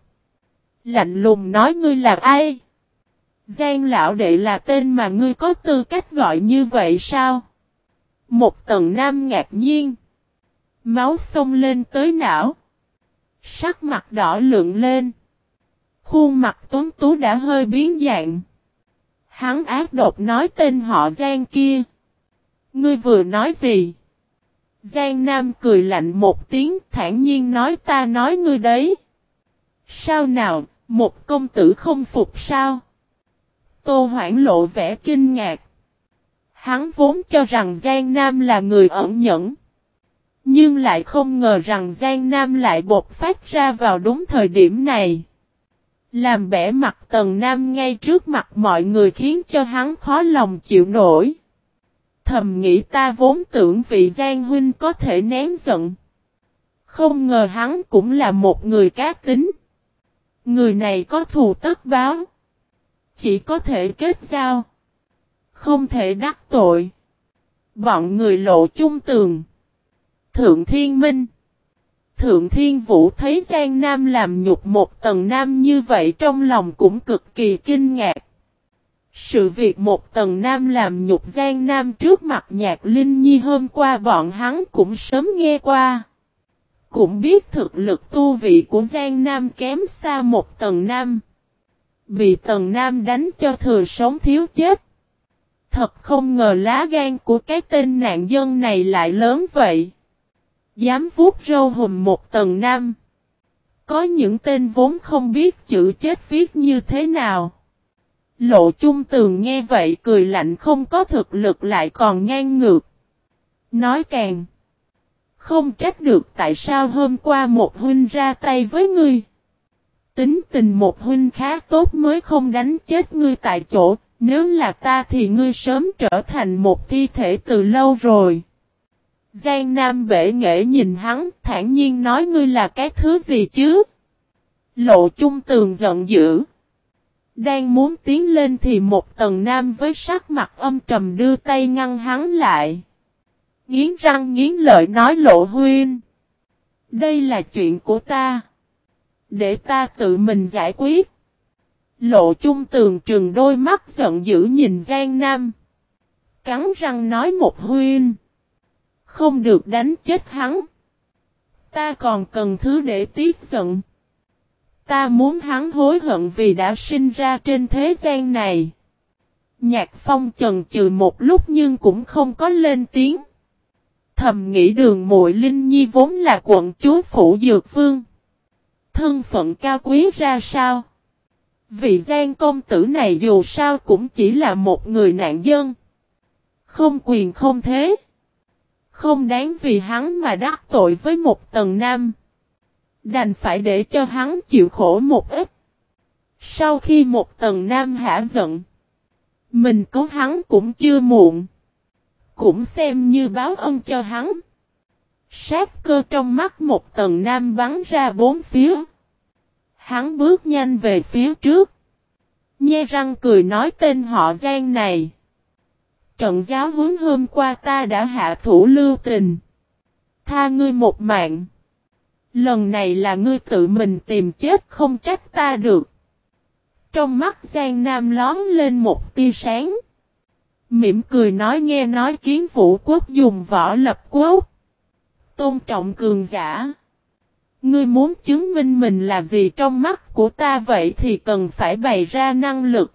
Lạnh lùng nói ngươi là ai? Giang lão đệ là tên mà ngươi có tư cách gọi như vậy sao? Một tầng nam ngạc nhiên. Máu xông lên tới não. Sắc mặt đỏ lượng lên. Khuôn mặt tuấn tú đã hơi biến dạng. Hắn ác độc nói tên họ Giang kia. Ngươi vừa nói gì? Giang Nam cười lạnh một tiếng thản nhiên nói ta nói ngươi đấy. Sao nào, một công tử không phục sao? Tô Hoảng lộ vẻ kinh ngạc. Hắn vốn cho rằng Giang Nam là người ẩn nhẫn. Nhưng lại không ngờ rằng Giang Nam lại bột phát ra vào đúng thời điểm này. Làm bẻ mặt Tần Nam ngay trước mặt mọi người khiến cho hắn khó lòng chịu nổi. Thầm nghĩ ta vốn tưởng vị Giang Huynh có thể ném giận. Không ngờ hắn cũng là một người cá tính. Người này có thù tất báo. Chỉ có thể kết giao. Không thể đắc tội. Bọn người lộ chung tường. Thượng Thiên Minh. Thượng Thiên Vũ thấy Giang Nam làm nhục một tầng nam như vậy trong lòng cũng cực kỳ kinh ngạc. Sự việc một tầng nam làm nhục Giang Nam trước mặt nhạc Linh Nhi hôm qua bọn hắn cũng sớm nghe qua. Cũng biết thực lực tu vị của Giang Nam kém xa một tầng nam. Bị tầng nam đánh cho thừa sống thiếu chết. Thật không ngờ lá gan của cái tên nạn dân này lại lớn vậy. Dám vuốt râu hùm một tầng nam. Có những tên vốn không biết chữ chết viết như thế nào. Lộ chung tường nghe vậy cười lạnh không có thực lực lại còn ngang ngược. Nói càng. Không trách được tại sao hôm qua một huynh ra tay với ngươi. Tính tình một huynh khá tốt mới không đánh chết ngươi tại chỗ, nếu là ta thì ngươi sớm trở thành một thi thể từ lâu rồi. Giang Nam bể nghệ nhìn hắn, thản nhiên nói ngươi là cái thứ gì chứ? Lộ chung tường giận dữ. Đang muốn tiến lên thì một tầng nam với sắc mặt âm trầm đưa tay ngăn hắn lại. Nghiến răng nghiến lợi nói lộ huyên. Đây là chuyện của ta. Để ta tự mình giải quyết. Lộ chung tường trừng đôi mắt giận dữ nhìn Giang Nam. Cắn răng nói một huyên. Không được đánh chết hắn. Ta còn cần thứ để tiếc giận. Ta muốn hắn hối hận vì đã sinh ra trên thế gian này. Nhạc phong chần chừ một lúc nhưng cũng không có lên tiếng. Thầm nghĩ đường muội Linh Nhi vốn là quận chúa phủ dược vương. Thân phận cao quý ra sao? Vị gian công tử này dù sao cũng chỉ là một người nạn dân. Không quyền không thế. Không đáng vì hắn mà đắc tội với một tầng nam. Đành phải để cho hắn chịu khổ một ít. Sau khi một tầng nam hả giận. Mình có hắn cũng chưa muộn. Cũng xem như báo ân cho hắn. Sát cơ trong mắt một tầng nam bắn ra bốn phía. Hắn bước nhanh về phía trước. Nhe răng cười nói tên họ Giang này. Trận giáo huấn hôm qua ta đã hạ thủ lưu tình. Tha ngươi một mạng. Lần này là ngươi tự mình tìm chết không trách ta được. Trong mắt Giang Nam lón lên một tia sáng. Mỉm cười nói nghe nói kiến vũ quốc dùng võ lập quốc. Tôn trọng cường giả. Ngươi muốn chứng minh mình là gì trong mắt của ta vậy thì cần phải bày ra năng lực.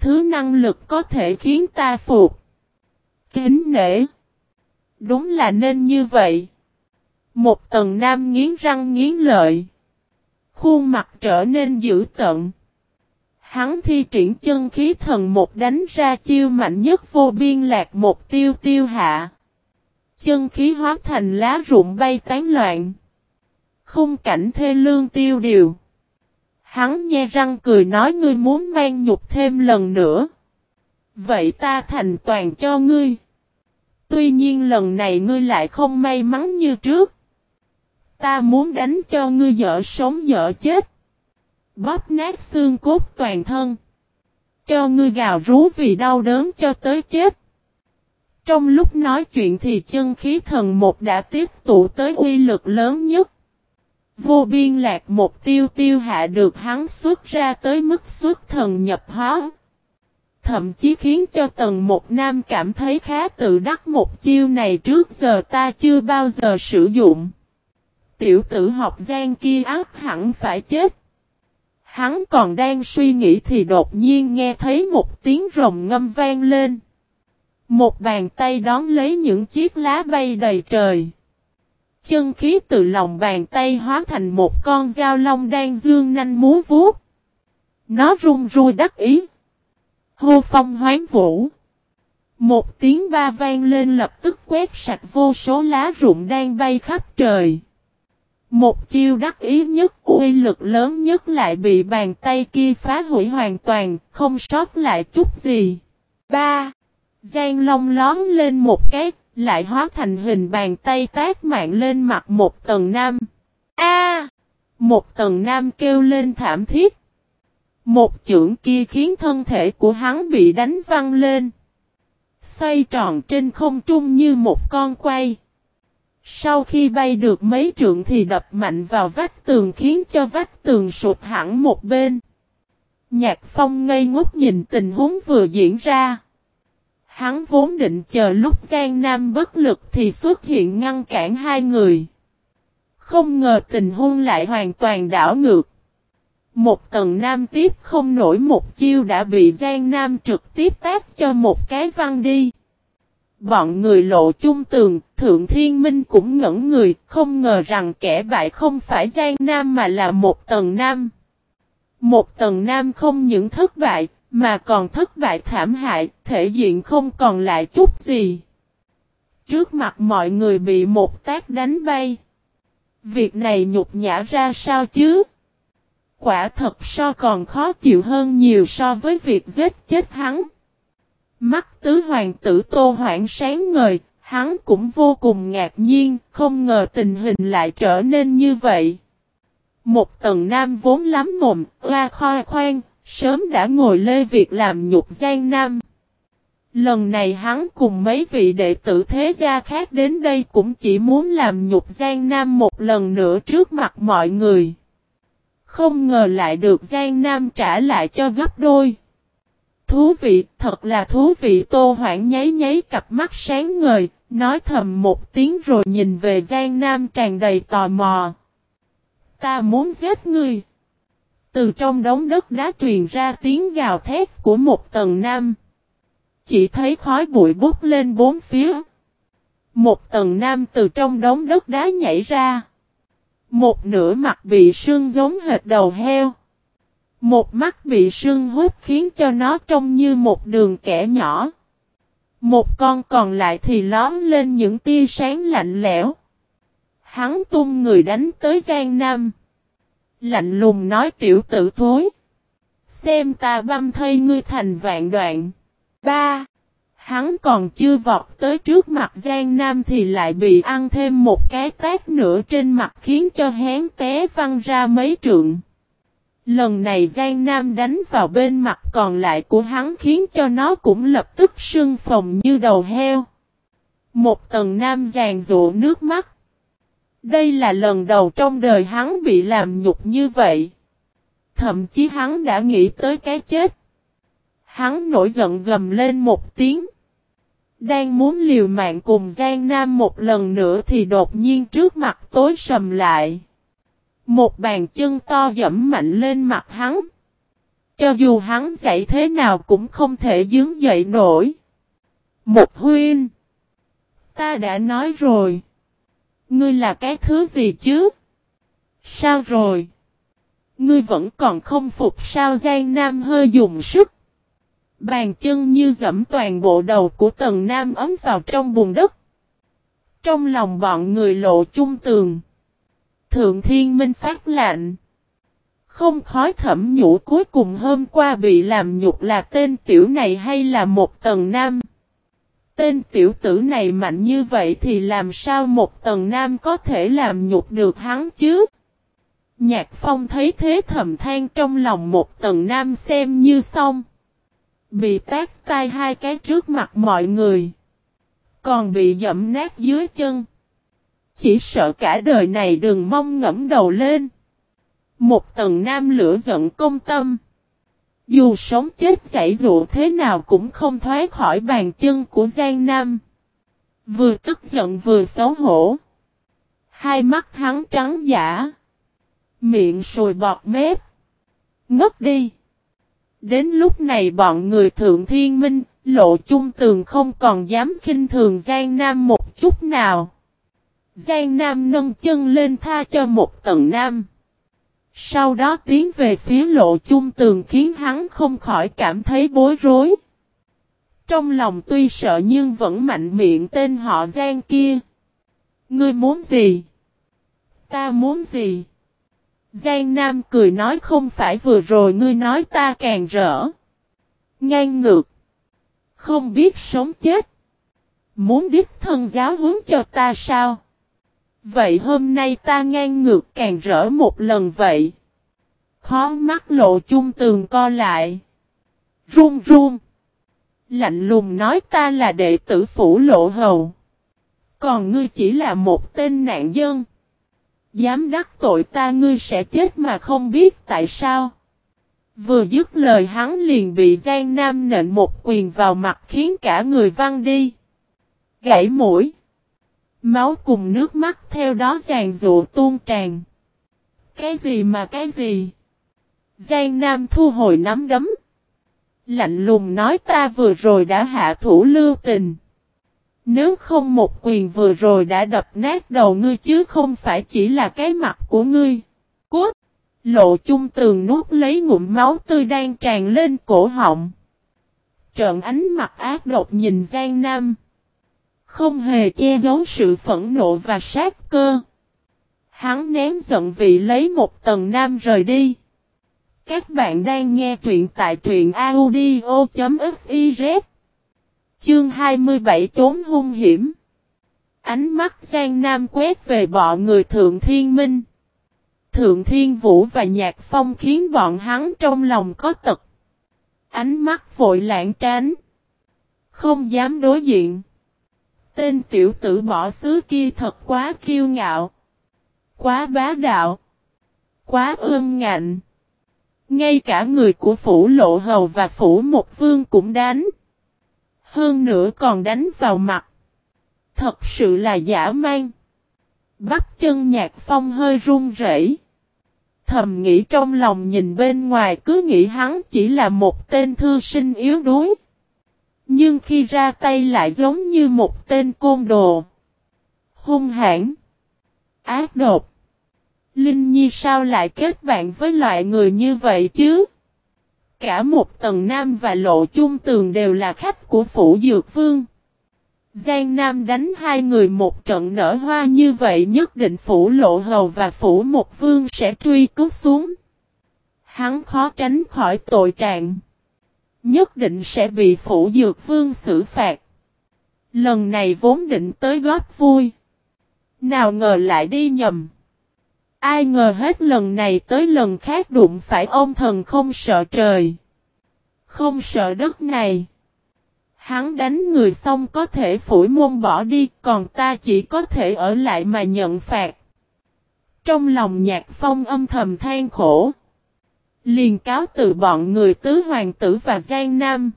Thứ năng lực có thể khiến ta phục. Kính nể. Đúng là nên như vậy. Một tầng nam nghiến răng nghiến lợi. Khuôn mặt trở nên dữ tận. Hắn thi triển chân khí thần một đánh ra chiêu mạnh nhất vô biên lạc một tiêu tiêu hạ. Chân khí hóa thành lá rụng bay tán loạn. Khung cảnh thê lương tiêu điều. Hắn nhe răng cười nói ngươi muốn mang nhục thêm lần nữa. Vậy ta thành toàn cho ngươi. Tuy nhiên lần này ngươi lại không may mắn như trước. Ta muốn đánh cho ngươi dở sống dở chết. Bóp nát xương cốt toàn thân. Cho ngươi gào rú vì đau đớn cho tới chết. Trong lúc nói chuyện thì chân khí thần một đã tiếp tụ tới uy lực lớn nhất. Vô biên lạc một tiêu tiêu hạ được hắn xuất ra tới mức xuất thần nhập hóa. Thậm chí khiến cho tầng một nam cảm thấy khá tự đắc một chiêu này trước giờ ta chưa bao giờ sử dụng. Tiểu tử học gian kia ác hẳn phải chết. Hắn còn đang suy nghĩ thì đột nhiên nghe thấy một tiếng rồng ngâm vang lên. Một bàn tay đón lấy những chiếc lá bay đầy trời. Chân khí từ lòng bàn tay hóa thành một con dao long đang dương nanh múa vuốt. Nó rung rui đắc ý. Hô phong hoán vũ. Một tiếng ba vang lên lập tức quét sạch vô số lá rụng đang bay khắp trời. Một chiêu đắc ý nhất, uy lực lớn nhất lại bị bàn tay kia phá hủy hoàn toàn, không sót lại chút gì. 3. Giang Long lón lên một cái, lại hóa thành hình bàn tay tác mạng lên mặt một tầng nam. A! một tầng nam kêu lên thảm thiết. Một chưởng kia khiến thân thể của hắn bị đánh văng lên. Xoay tròn trên không trung như một con quay. Sau khi bay được mấy trượng thì đập mạnh vào vách tường khiến cho vách tường sụp hẳn một bên. Nhạc phong ngây ngốc nhìn tình huống vừa diễn ra. Hắn vốn định chờ lúc Giang Nam bất lực thì xuất hiện ngăn cản hai người. Không ngờ tình huống lại hoàn toàn đảo ngược. Một tầng Nam tiếp không nổi một chiêu đã bị Giang Nam trực tiếp tác cho một cái văng đi. Bọn người lộ chung tường, Thượng Thiên Minh cũng ngẩn người, không ngờ rằng kẻ bại không phải Giang Nam mà là một tầng Nam. Một tầng Nam không những thất bại, mà còn thất bại thảm hại, thể diện không còn lại chút gì. Trước mặt mọi người bị một tác đánh bay. Việc này nhục nhã ra sao chứ? Quả thật so còn khó chịu hơn nhiều so với việc giết chết hắn. Mắt tứ hoàng tử tô hoảng sáng ngời, hắn cũng vô cùng ngạc nhiên, không ngờ tình hình lại trở nên như vậy. Một tầng nam vốn lắm mồm, oa khoa khoan, sớm đã ngồi lê việc làm nhục gian Nam. Lần này hắn cùng mấy vị đệ tử thế gia khác đến đây cũng chỉ muốn làm nhục Giang Nam một lần nữa trước mặt mọi người. Không ngờ lại được Giang Nam trả lại cho gấp đôi. Thú vị, thật là thú vị Tô Hoảng nháy nháy cặp mắt sáng ngời, nói thầm một tiếng rồi nhìn về Giang Nam tràn đầy tò mò. Ta muốn giết ngươi. Từ trong đống đất đá truyền ra tiếng gào thét của một tầng nam. Chỉ thấy khói bụi bút lên bốn phía. Một tầng nam từ trong đống đất đá nhảy ra. Một nửa mặt bị sương giống hệt đầu heo. Một mắt bị sưng hút khiến cho nó trông như một đường kẻ nhỏ. Một con còn lại thì lón lên những tia sáng lạnh lẽo. Hắn tung người đánh tới Giang Nam. Lạnh lùng nói tiểu tử thối. Xem ta băm thây ngươi thành vạn đoạn. Ba. Hắn còn chưa vọt tới trước mặt Giang Nam thì lại bị ăn thêm một cái tát nữa trên mặt khiến cho hén té văng ra mấy trượng. Lần này Giang Nam đánh vào bên mặt còn lại của hắn khiến cho nó cũng lập tức sưng phồng như đầu heo. Một tầng Nam giàn rộ nước mắt. Đây là lần đầu trong đời hắn bị làm nhục như vậy. Thậm chí hắn đã nghĩ tới cái chết. Hắn nổi giận gầm lên một tiếng. Đang muốn liều mạng cùng Giang Nam một lần nữa thì đột nhiên trước mặt tối sầm lại. Một bàn chân to dẫm mạnh lên mặt hắn. Cho dù hắn dậy thế nào cũng không thể dướng dậy nổi. Một huyên. Ta đã nói rồi. Ngươi là cái thứ gì chứ? Sao rồi? Ngươi vẫn còn không phục sao Giang Nam hơi dùng sức. Bàn chân như dẫm toàn bộ đầu của tầng Nam ấm vào trong bùn đất. Trong lòng bọn người lộ chung tường. Thượng Thiên Minh phát lạnh. Không khói thẩm nhũ cuối cùng hôm qua bị làm nhục là tên tiểu này hay là một tầng nam. Tên tiểu tử này mạnh như vậy thì làm sao một tầng nam có thể làm nhục được hắn chứ? Nhạc phong thấy thế thầm than trong lòng một tầng nam xem như xong. Bị tác tay hai cái trước mặt mọi người. Còn bị dẫm nát dưới chân. Chỉ sợ cả đời này đừng mong ngẫm đầu lên. Một tầng nam lửa giận công tâm. Dù sống chết giải dụ thế nào cũng không thoát khỏi bàn chân của Giang Nam. Vừa tức giận vừa xấu hổ. Hai mắt hắn trắng giả. Miệng sùi bọt mép. Ngất đi. Đến lúc này bọn người thượng thiên minh, lộ chung tường không còn dám khinh thường Giang Nam một chút nào. Giang Nam nâng chân lên tha cho một tầng nam. Sau đó tiến về phía lộ chung tường khiến hắn không khỏi cảm thấy bối rối. Trong lòng tuy sợ nhưng vẫn mạnh miệng tên họ Giang kia. Ngươi muốn gì? Ta muốn gì? Giang Nam cười nói không phải vừa rồi ngươi nói ta càng rỡ. Ngang ngược. Không biết sống chết. Muốn đích thân giáo huấn cho ta sao? Vậy hôm nay ta ngang ngược càng rỡ một lần vậy. Khó mắt lộ chung tường co lại. Run run. Lạnh lùng nói ta là đệ tử phủ lộ hầu. Còn ngươi chỉ là một tên nạn dân. Dám đắc tội ta ngươi sẽ chết mà không biết tại sao. Vừa dứt lời hắn liền bị Giang Nam nện một quyền vào mặt khiến cả người văng đi. Gãy mũi. Máu cùng nước mắt theo đó giàn dụ tuôn tràn. Cái gì mà cái gì? Giang Nam thu hồi nắm đấm. Lạnh lùng nói ta vừa rồi đã hạ thủ lưu tình. Nếu không một quyền vừa rồi đã đập nát đầu ngươi chứ không phải chỉ là cái mặt của ngươi. Cút! Lộ chung tường nuốt lấy ngụm máu tươi đang tràn lên cổ họng. Trợn ánh mặt ác độc nhìn Giang Nam. Không hề che giấu sự phẫn nộ và sát cơ. Hắn ném giận vị lấy một tầng nam rời đi. Các bạn đang nghe truyện tại truyện audio.fiz Chương 27 trốn hung hiểm Ánh mắt Giang Nam quét về bọn người Thượng Thiên Minh. Thượng Thiên Vũ và Nhạc Phong khiến bọn hắn trong lòng có tật. Ánh mắt vội lãng tránh. Không dám đối diện. Tên tiểu tử bỏ xứ kia thật quá kiêu ngạo. Quá bá đạo. Quá ương ngạnh. Ngay cả người của phủ lộ hầu và phủ một vương cũng đánh. Hơn nữa còn đánh vào mặt. Thật sự là giả mang. Bắt chân nhạc phong hơi run rẩy. Thầm nghĩ trong lòng nhìn bên ngoài cứ nghĩ hắn chỉ là một tên thư sinh yếu đuối. Nhưng khi ra tay lại giống như một tên côn đồ. Hung hãn. Ác độc. Linh Nhi sao lại kết bạn với loại người như vậy chứ? Cả một tầng Nam và Lộ Chung Tường đều là khách của Phủ Dược Vương. Giang Nam đánh hai người một trận nở hoa như vậy nhất định Phủ Lộ Hầu và Phủ Một Vương sẽ truy cứu xuống. Hắn khó tránh khỏi tội trạng. Nhất định sẽ bị Phủ Dược Vương xử phạt. Lần này vốn định tới góp vui. Nào ngờ lại đi nhầm. Ai ngờ hết lần này tới lần khác đụng phải ông thần không sợ trời. Không sợ đất này. Hắn đánh người xong có thể phủi môn bỏ đi, còn ta chỉ có thể ở lại mà nhận phạt. Trong lòng nhạc phong âm thầm than khổ. Liền cáo từ bọn người tứ hoàng tử và Giang Nam.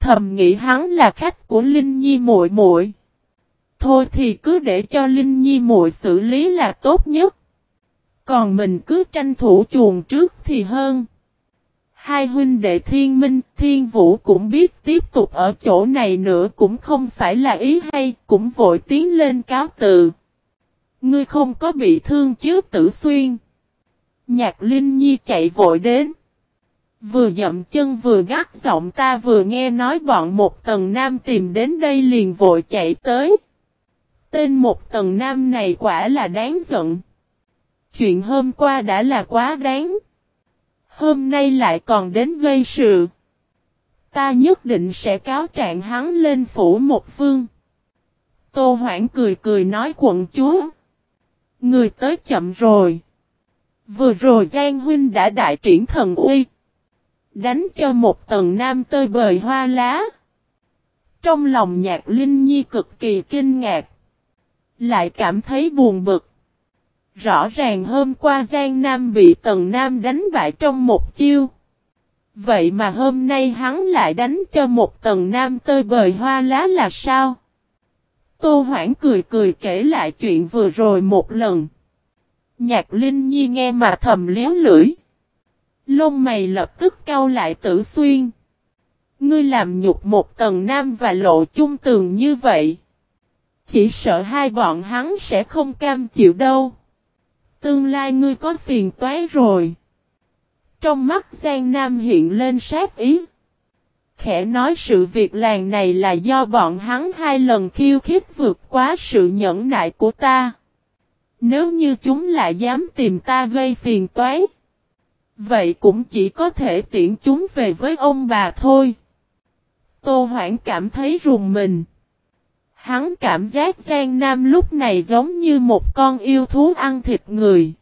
Thầm nghĩ hắn là khách của Linh Nhi muội muội. Thôi thì cứ để cho Linh Nhi muội xử lý là tốt nhất. Còn mình cứ tranh thủ chuồng trước thì hơn. Hai huynh đệ thiên minh, thiên vũ cũng biết tiếp tục ở chỗ này nữa cũng không phải là ý hay, cũng vội tiến lên cáo từ. Ngươi không có bị thương chứ tử xuyên. Nhạc Linh Nhi chạy vội đến. Vừa dậm chân vừa gắt giọng ta vừa nghe nói bọn một tầng nam tìm đến đây liền vội chạy tới. Tên một tầng nam này quả là đáng giận. Chuyện hôm qua đã là quá đáng. Hôm nay lại còn đến gây sự. Ta nhất định sẽ cáo trạng hắn lên phủ một phương. Tô Hoảng cười cười nói quận chúa. Người tới chậm rồi. Vừa rồi Giang Huynh đã đại triển thần uy. Đánh cho một tầng nam tơi bời hoa lá. Trong lòng nhạc Linh Nhi cực kỳ kinh ngạc. Lại cảm thấy buồn bực. Rõ ràng hôm qua Giang Nam bị Tần Nam đánh bại trong một chiêu. Vậy mà hôm nay hắn lại đánh cho một Tần Nam tơi bời hoa lá là sao? Tô Hoảng cười cười kể lại chuyện vừa rồi một lần. Nhạc Linh Nhi nghe mà thầm liếu lưỡi. Lông mày lập tức cau lại tử xuyên. Ngươi làm nhục một tầng nam và lộ chung tường như vậy. Chỉ sợ hai bọn hắn sẽ không cam chịu đâu. Tương lai ngươi có phiền toái rồi. Trong mắt Giang Nam hiện lên sát ý. Khẽ nói sự việc làng này là do bọn hắn hai lần khiêu khích vượt quá sự nhẫn nại của ta. Nếu như chúng lại dám tìm ta gây phiền toái. Vậy cũng chỉ có thể tiễn chúng về với ông bà thôi. Tô Hoảng cảm thấy rùng mình. Hắn cảm giác Giang Nam lúc này giống như một con yêu thú ăn thịt người.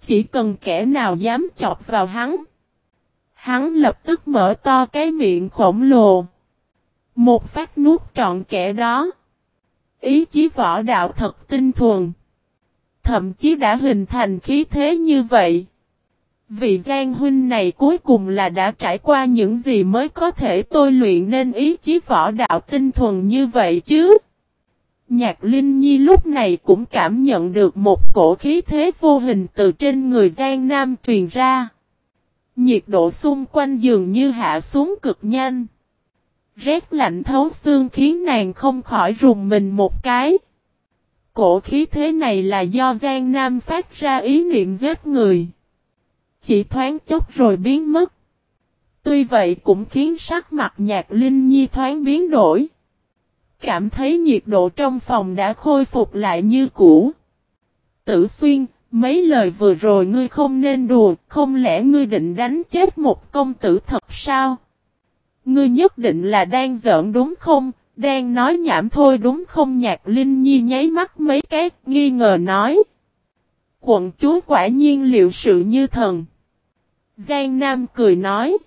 Chỉ cần kẻ nào dám chọc vào hắn. Hắn lập tức mở to cái miệng khổng lồ. Một phát nuốt trọn kẻ đó. Ý chí võ đạo thật tinh thuần. Thậm chí đã hình thành khí thế như vậy. Vị Giang huynh này cuối cùng là đã trải qua những gì mới có thể tôi luyện nên ý chí võ đạo tinh thuần như vậy chứ. Nhạc Linh Nhi lúc này cũng cảm nhận được một cổ khí thế vô hình từ trên người Giang Nam truyền ra. Nhiệt độ xung quanh dường như hạ xuống cực nhanh. Rét lạnh thấu xương khiến nàng không khỏi rùng mình một cái. Cổ khí thế này là do Giang Nam phát ra ý niệm giết người. Chỉ thoáng chốc rồi biến mất. Tuy vậy cũng khiến sắc mặt nhạc Linh Nhi thoáng biến đổi. Cảm thấy nhiệt độ trong phòng đã khôi phục lại như cũ. Tử xuyên, mấy lời vừa rồi ngươi không nên đùa, không lẽ ngươi định đánh chết một công tử thật sao? Ngươi nhất định là đang giỡn đúng không? Đang nói nhảm thôi đúng không nhạc Linh Nhi nháy mắt mấy cái, nghi ngờ nói. Quận chúa quả nhiên liệu sự như thần. Giang Nam cười nói.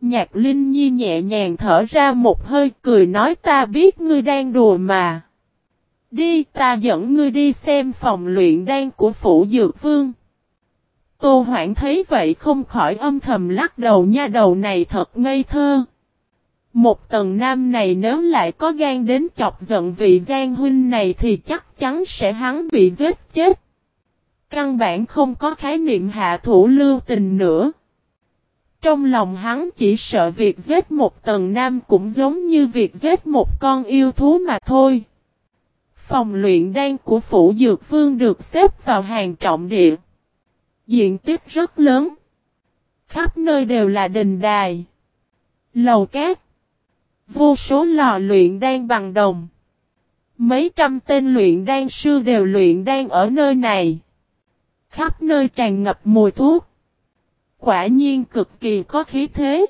Nhạc Linh Nhi nhẹ nhàng thở ra một hơi cười nói ta biết ngươi đang đùa mà. Đi ta dẫn ngươi đi xem phòng luyện đan của Phủ Dược Vương. Tô Hoảng thấy vậy không khỏi âm thầm lắc đầu nha đầu này thật ngây thơ. Một tầng nam này nếu lại có gan đến chọc giận vị gian huynh này thì chắc chắn sẽ hắn bị giết chết. Căn bản không có khái niệm hạ thủ lưu tình nữa. Trong lòng hắn chỉ sợ việc giết một tầng nam cũng giống như việc giết một con yêu thú mà thôi. Phòng luyện đan của Phủ Dược Vương được xếp vào hàng trọng địa. Diện tích rất lớn. Khắp nơi đều là đình đài. Lầu cát. Vô số lò luyện đan bằng đồng. Mấy trăm tên luyện đan sư đều luyện đan ở nơi này. Khắp nơi tràn ngập mùi thuốc. Quả nhiên cực kỳ có khí thế.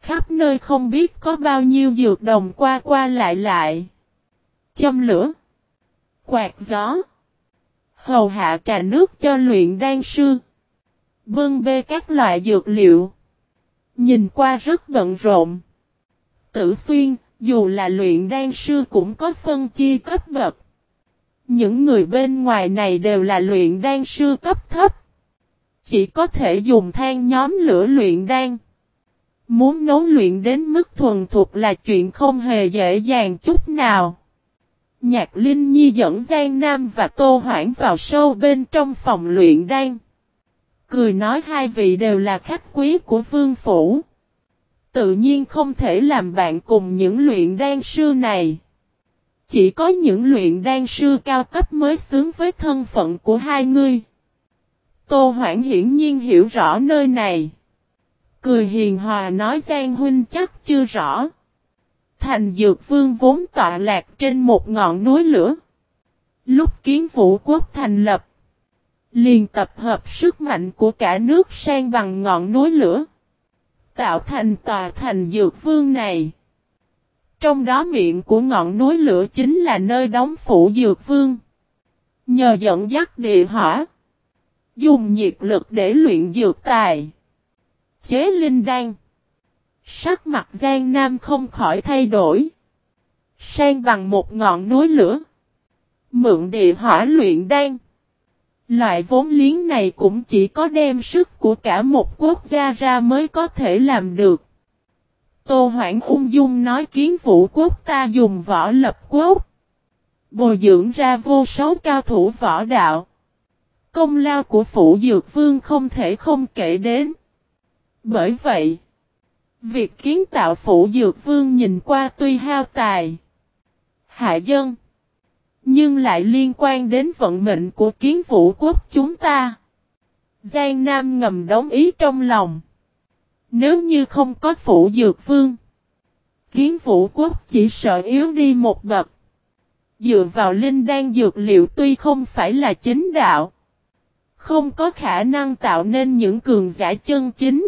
Khắp nơi không biết có bao nhiêu dược đồng qua qua lại lại. Châm lửa. Quạt gió. Hầu hạ trà nước cho luyện đan sư. Bưng bê các loại dược liệu. Nhìn qua rất bận rộn. Tử xuyên, dù là luyện đan sư cũng có phân chia cấp bậc. Những người bên ngoài này đều là luyện đan sư cấp thấp. Chỉ có thể dùng than nhóm lửa luyện đan. Muốn nấu luyện đến mức thuần thục là chuyện không hề dễ dàng chút nào. Nhạc Linh Nhi dẫn Giang Nam và Tô Hoảng vào sâu bên trong phòng luyện đan. Cười nói hai vị đều là khách quý của vương phủ. Tự nhiên không thể làm bạn cùng những luyện đan sư này. Chỉ có những luyện đan sư cao cấp mới xứng với thân phận của hai ngươi. Tô Hoảng hiển nhiên hiểu rõ nơi này. Cười hiền hòa nói Giang Huynh chắc chưa rõ. Thành Dược Vương vốn tọa lạc trên một ngọn núi lửa. Lúc kiến vũ quốc thành lập. Liền tập hợp sức mạnh của cả nước sang bằng ngọn núi lửa. Tạo thành tòa thành Dược Vương này. Trong đó miệng của ngọn núi lửa chính là nơi đóng phủ Dược Vương. Nhờ dẫn dắt địa hỏa. Dùng nhiệt lực để luyện dược tài. Chế linh đan. Sắc mặt Giang Nam không khỏi thay đổi. Sang bằng một ngọn núi lửa. Mượn địa hỏa luyện đan. Loại vốn liếng này cũng chỉ có đem sức của cả một quốc gia ra mới có thể làm được. Tô Hoảng ung dung nói kiến vũ quốc ta dùng võ lập quốc. Bồi dưỡng ra vô số cao thủ võ đạo. Công lao của phủ Dược Vương không thể không kể đến. Bởi vậy, việc kiến tạo phủ Dược Vương nhìn qua tuy hao tài, hạ dân, nhưng lại liên quan đến vận mệnh của kiến vũ quốc chúng ta. Giang Nam ngầm đóng ý trong lòng. Nếu như không có phủ Dược Vương, kiến vũ quốc chỉ sợ yếu đi một bậc. Dựa vào linh đan dược liệu tuy không phải là chính đạo. Không có khả năng tạo nên những cường giả chân chính.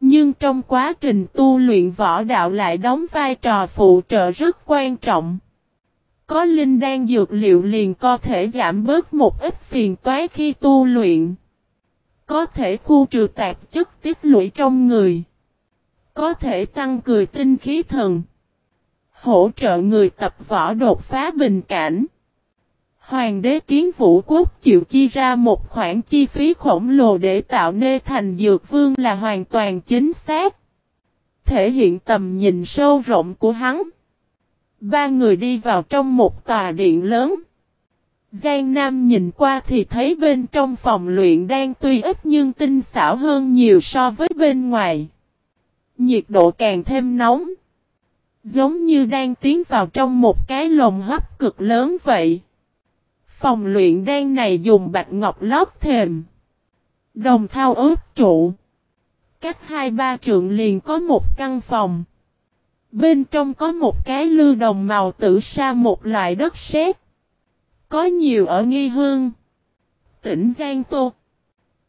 Nhưng trong quá trình tu luyện võ đạo lại đóng vai trò phụ trợ rất quan trọng. Có linh đan dược liệu liền có thể giảm bớt một ít phiền toái khi tu luyện. Có thể khu trừ tạp chất tiết lũy trong người. Có thể tăng cười tinh khí thần. Hỗ trợ người tập võ đột phá bình cảnh. Hoàng đế kiến vũ quốc chịu chi ra một khoản chi phí khổng lồ để tạo nê thành dược vương là hoàn toàn chính xác. Thể hiện tầm nhìn sâu rộng của hắn. Ba người đi vào trong một tòa điện lớn. Giang Nam nhìn qua thì thấy bên trong phòng luyện đang tuy ít nhưng tinh xảo hơn nhiều so với bên ngoài. Nhiệt độ càng thêm nóng. Giống như đang tiến vào trong một cái lồng hấp cực lớn vậy. Phòng luyện đan này dùng bạch ngọc lót thềm. Đồng thao ướp trụ. Cách hai ba trượng liền có một căn phòng. Bên trong có một cái lư đồng màu tử sa một loại đất sét. Có nhiều ở nghi hương. Tỉnh Giang Tô.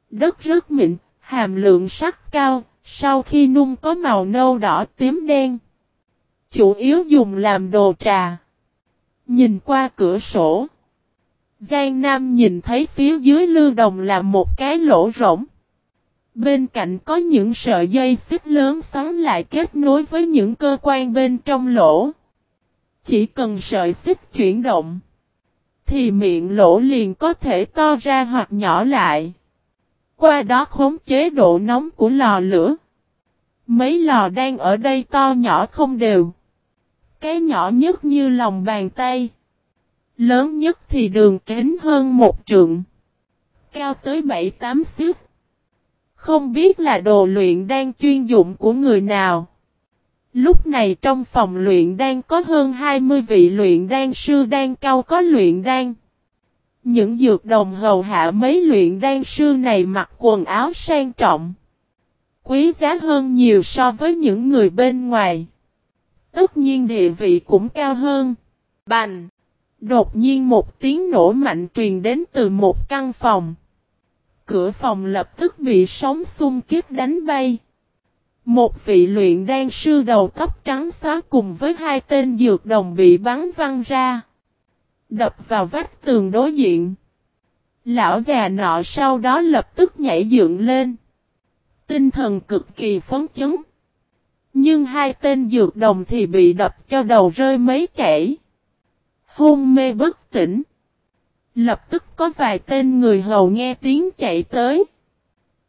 Đất rất mịn, hàm lượng sắt cao, sau khi nung có màu nâu đỏ tím đen. Chủ yếu dùng làm đồ trà. Nhìn qua cửa sổ. Giang Nam nhìn thấy phía dưới lưu đồng là một cái lỗ rỗng. Bên cạnh có những sợi dây xích lớn xoắn lại kết nối với những cơ quan bên trong lỗ. Chỉ cần sợi xích chuyển động, thì miệng lỗ liền có thể to ra hoặc nhỏ lại. Qua đó khống chế độ nóng của lò lửa. Mấy lò đang ở đây to nhỏ không đều. Cái nhỏ nhất như lòng bàn tay. Lớn nhất thì đường kính hơn một trượng. cao tới 7-8 xước. Không biết là đồ luyện đan chuyên dụng của người nào. Lúc này trong phòng luyện đan có hơn 20 vị luyện đan sư đang cao có luyện đan. Những dược đồng hầu hạ mấy luyện đan sư này mặc quần áo sang trọng. Quý giá hơn nhiều so với những người bên ngoài. Tất nhiên địa vị cũng cao hơn. Bành! Đột nhiên một tiếng nổ mạnh truyền đến từ một căn phòng. Cửa phòng lập tức bị sóng xung kích đánh bay. Một vị luyện đan sư đầu tóc trắng xóa cùng với hai tên dược đồng bị bắn văng ra. Đập vào vách tường đối diện. Lão già nọ sau đó lập tức nhảy dựng lên. Tinh thần cực kỳ phấn chấn. Nhưng hai tên dược đồng thì bị đập cho đầu rơi mấy chảy. Hôn mê bất tỉnh. Lập tức có vài tên người hầu nghe tiếng chạy tới.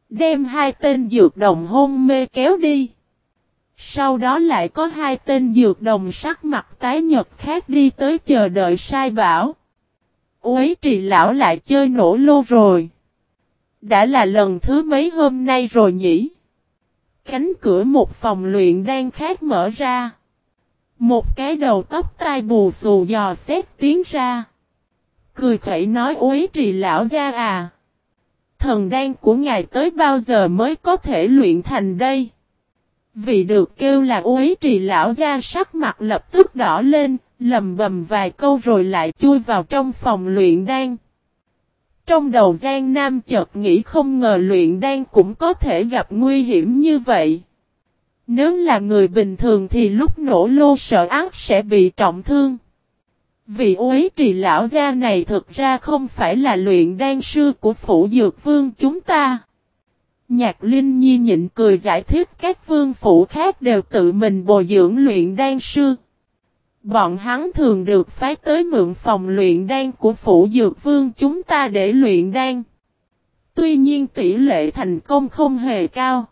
Đem hai tên dược đồng hôn mê kéo đi. Sau đó lại có hai tên dược đồng sắc mặt tái nhật khác đi tới chờ đợi sai bảo. Uế trì lão lại chơi nổ lô rồi. Đã là lần thứ mấy hôm nay rồi nhỉ? Cánh cửa một phòng luyện đang khác mở ra. Một cái đầu tóc tai bù xù dò xét tiếng ra. Cười khẩy nói uế trì lão ra à. Thần đan của ngài tới bao giờ mới có thể luyện thành đây? Vì được kêu là uế trì lão ra sắc mặt lập tức đỏ lên, lầm bầm vài câu rồi lại chui vào trong phòng luyện đan. Trong đầu Giang Nam chợt nghĩ không ngờ luyện đan cũng có thể gặp nguy hiểm như vậy. Nếu là người bình thường thì lúc nổ lô sợ ác sẽ bị trọng thương. Vị uế trì lão gia này thực ra không phải là luyện đan sư của phủ dược vương chúng ta. Nhạc Linh Nhi nhịn cười giải thích các vương phủ khác đều tự mình bồi dưỡng luyện đan sư. Bọn hắn thường được phái tới mượn phòng luyện đan của phủ dược vương chúng ta để luyện đan. Tuy nhiên tỷ lệ thành công không hề cao.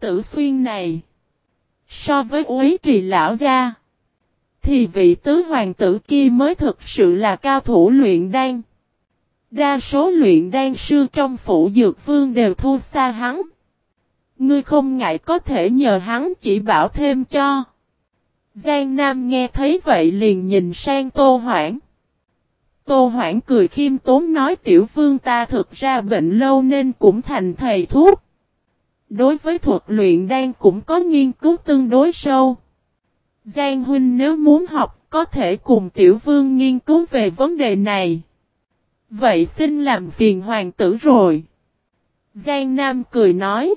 Tử xuyên này. So với uế trì lão gia. Thì vị tứ hoàng tử kia mới thực sự là cao thủ luyện đan. Đa số luyện đan sư trong phủ dược vương đều thu xa hắn. Ngươi không ngại có thể nhờ hắn chỉ bảo thêm cho. Giang Nam nghe thấy vậy liền nhìn sang Tô Hoảng. Tô Hoảng cười khiêm tốn nói tiểu vương ta thực ra bệnh lâu nên cũng thành thầy thuốc. Đối với thuật luyện đan cũng có nghiên cứu tương đối sâu. Giang huynh nếu muốn học có thể cùng tiểu vương nghiên cứu về vấn đề này. Vậy xin làm phiền hoàng tử rồi. Giang Nam cười nói.